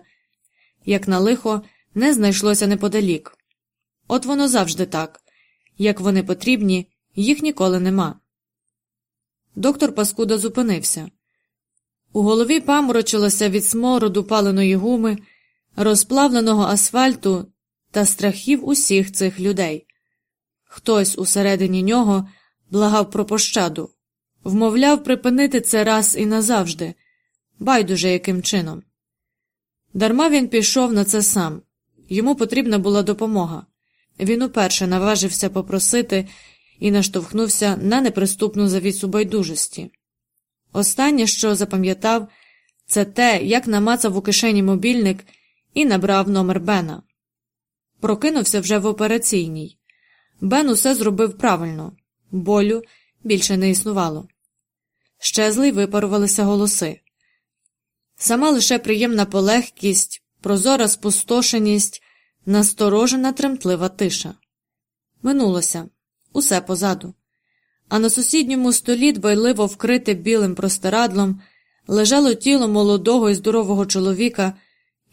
як на лихо, не знайшлося неподалік. От воно завжди так як вони потрібні, їх ніколи нема. Доктор Паскуда зупинився. У голові паморочилося від смороду паленої гуми, розплавленого асфальту та страхів усіх цих людей. Хтось усередині нього благав про пощаду, вмовляв припинити це раз і назавжди, байдуже яким чином. Дарма він пішов на це сам йому потрібна була допомога. Він уперше наважився попросити і наштовхнувся на неприступну завісу байдужості. Останнє, що запам'ятав, це те, як намацав у кишені мобільник і набрав номер Бена. Прокинувся вже в операційній. Бен усе зробив правильно, болю більше не існувало. Щезли й випарувалися голоси. Сама лише приємна полегкість, прозора спустошеність, насторожена тремтлива тиша. Минулося усе позаду а на сусідньому столі, дбайливо вкрите білим простирадлом, лежало тіло молодого і здорового чоловіка,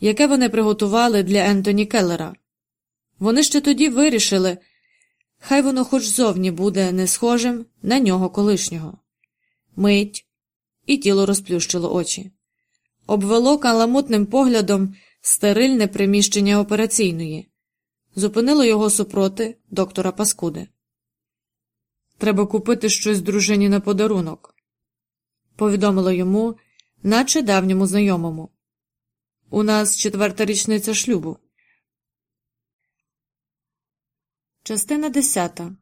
яке вони приготували для Ентоні Келлера. Вони ще тоді вирішили, хай воно хоч зовні буде не схожим на нього колишнього. Мить, і тіло розплющило очі. Обвело каламутним поглядом стерильне приміщення операційної, зупинило його супроти доктора Паскуди. Треба купити щось дружині на подарунок, повідомила йому, наче давньому знайомому. У нас четверта річниця шлюбу. Частина десята.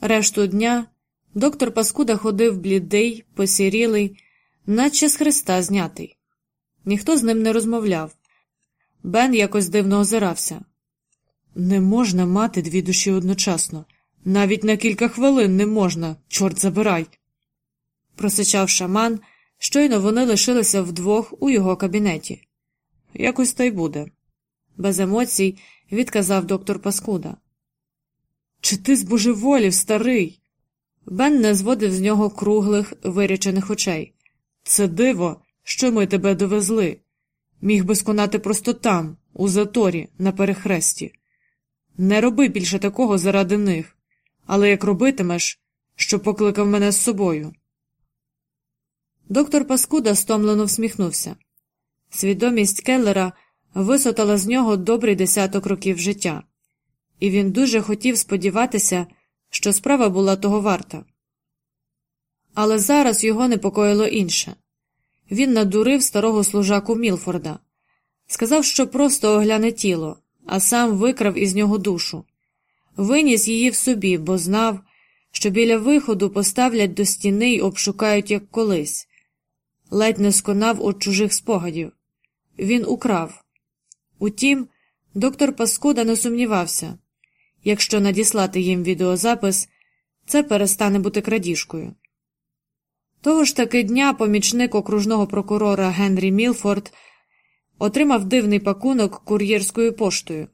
Решту дня доктор Паскуда ходив блідий, посірілий, наче з хреста знятий. Ніхто з ним не розмовляв. Бен якось дивно озирався. Не можна мати дві душі одночасно. Навіть на кілька хвилин не можна, чорт забирай. просичав шаман, щойно вони лишилися вдвох у його кабінеті. Якось та й буде. Без емоцій відказав доктор Паскуда. Чи ти збожеволів, старий? Бен не зводив з нього круглих, вирячених очей. Це диво, що ми тебе довезли. Міг би сконати просто там, у заторі, на перехресті. Не роби більше такого заради них, але як робитимеш, що покликав мене з собою. Доктор Паскуда стомлено всміхнувся. Свідомість Келлера висотала з нього добрий десяток років життя, і він дуже хотів сподіватися, що справа була того варта. Але зараз його непокоїло інше він надурив старого служаку Мілфорда, сказав, що просто огляне тіло, а сам викрав із нього душу, виніс її в собі, бо знав, що біля виходу поставлять до стіни й обшукають, як колись, ледь не сконав от чужих спогадів. Він украв. Утім, доктор Паскуда не сумнівався якщо надіслати їм відеозапис, це перестане бути крадіжкою. Того ж таки дня помічник окружного прокурора Генрі Мілфорд отримав дивний пакунок кур'єрською поштою.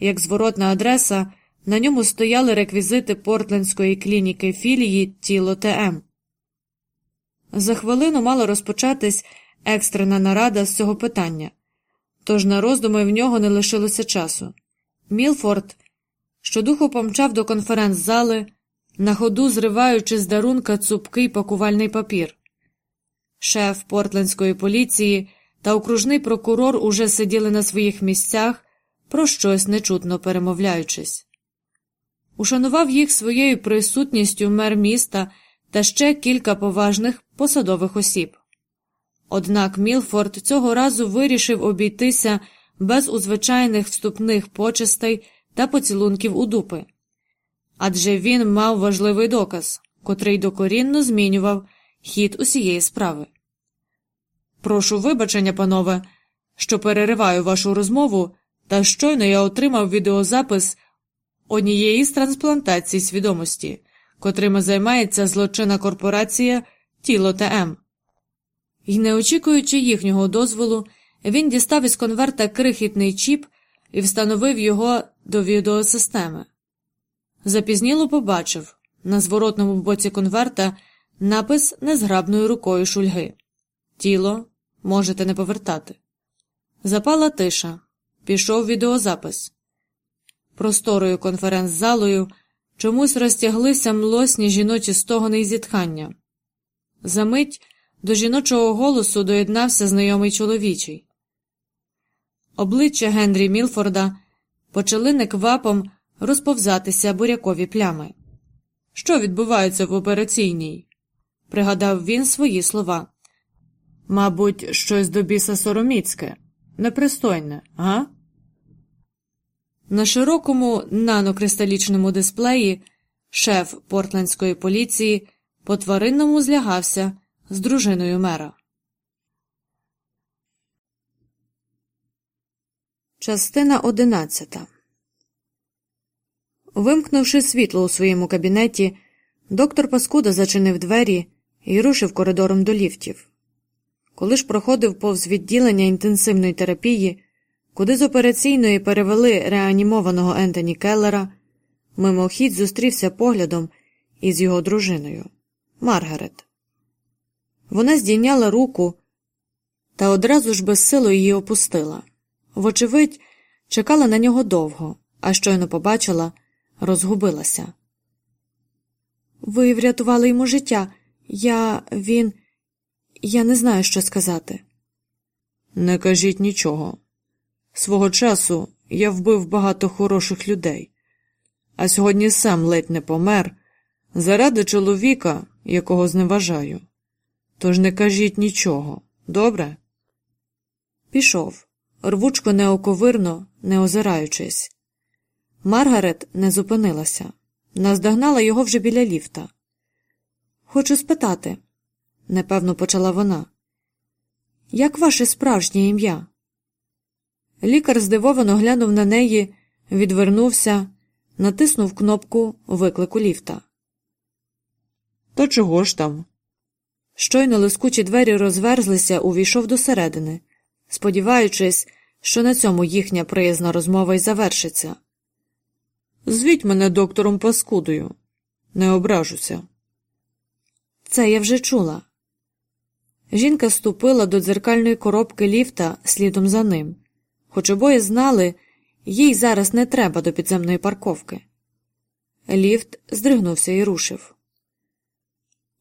Як зворотна адреса, на ньому стояли реквізити портлендської клініки філії Тіло ТМ. За хвилину мала розпочатись екстрена нарада з цього питання, тож на роздуми в нього не лишилося часу. Мілфорд щодуху помчав до конференц-зали, на ходу зриваючи з дарунка цупкий пакувальний папір. Шеф портлендської поліції та окружний прокурор уже сиділи на своїх місцях, про щось нечутно перемовляючись. Ушанував їх своєю присутністю мер міста та ще кілька поважних посадових осіб. Однак Мілфорд цього разу вирішив обійтися без узвичайних вступних почестей та поцілунків у дупи. Адже він мав важливий доказ, котрий докорінно змінював хід усієї справи. Прошу вибачення, панове, що перериваю вашу розмову, та щойно я отримав відеозапис однієї з трансплантацій свідомості, котрими займається злочинна корпорація Тіло ТМ. І, не очікуючи їхнього дозволу, він дістав із конверта крихітний чіп і встановив його до відеосистеми. Запізніло побачив на зворотному боці конверта напис незграбною рукою шульги Тіло можете не повертати. Запала тиша. Пішов відеозапис. Просторою конференц-залою чомусь розтяглися млосні жіночі стогони й зітхання. Замить до жіночого голосу доєднався знайомий чоловічий. Обличчя Генрі Мілфорда почали неквапом розповзатися бурякові плями. Що відбувається в операційній? пригадав він свої слова. Мабуть, щось до біса сороміцьке, непристойне, га? На широкому нанокристалічному дисплеї шеф портлендської поліції по тваринному злягався з дружиною мера. Частина одинадцята. Вимкнувши світло у своєму кабінеті, доктор Паскуда зачинив двері і рушив коридором до ліфтів. Коли ж проходив повз відділення інтенсивної терапії, куди з операційної перевели реанімованого Ентоні Келлера, мимохідь зустрівся поглядом із його дружиною Маргарет. Вона здійняла руку та одразу ж безсило її опустила. Вочевидь, чекала на нього довго, а щойно побачила, розгубилася. Ви врятували йому життя. Я він. Я не знаю, що сказати. Не кажіть нічого. Свого часу я вбив багато хороших людей, а сьогодні сам ледь не помер заради чоловіка, якого зневажаю. Тож не кажіть нічого, добре? Пішов, рвучко неоковирно, не озираючись. Маргарет не зупинилася, наздогнала його вже біля ліфта. Хочу спитати, непевно почала вона. Як ваше справжнє ім'я? Лікар здивовано глянув на неї, відвернувся, натиснув кнопку виклику ліфта. Та чого ж там? Щойно лискучі двері розверзлися, увійшов досередини, сподіваючись, що на цьому їхня приязна розмова й завершиться. Звіть мене доктором Паскудою. Не ображуся. Це я вже чула. Жінка ступила до дзеркальної коробки ліфта слідом за ним, хоч обоє знали, їй зараз не треба до підземної парковки. Ліфт здригнувся і рушив.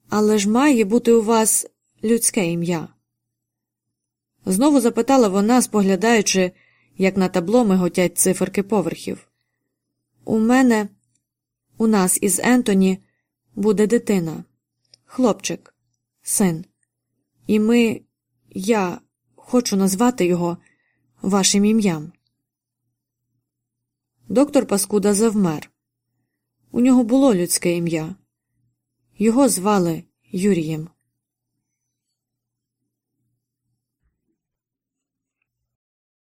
Але ж має бути у вас людське ім'я. Знову запитала вона, споглядаючи, як на табло миготять циферки поверхів. У мене, у нас із Ентоні буде дитина, хлопчик, син. І ми, я хочу назвати його вашим ім'ям. Доктор Паскуда завмер. У нього було людське ім'я. Його звали Юрієм.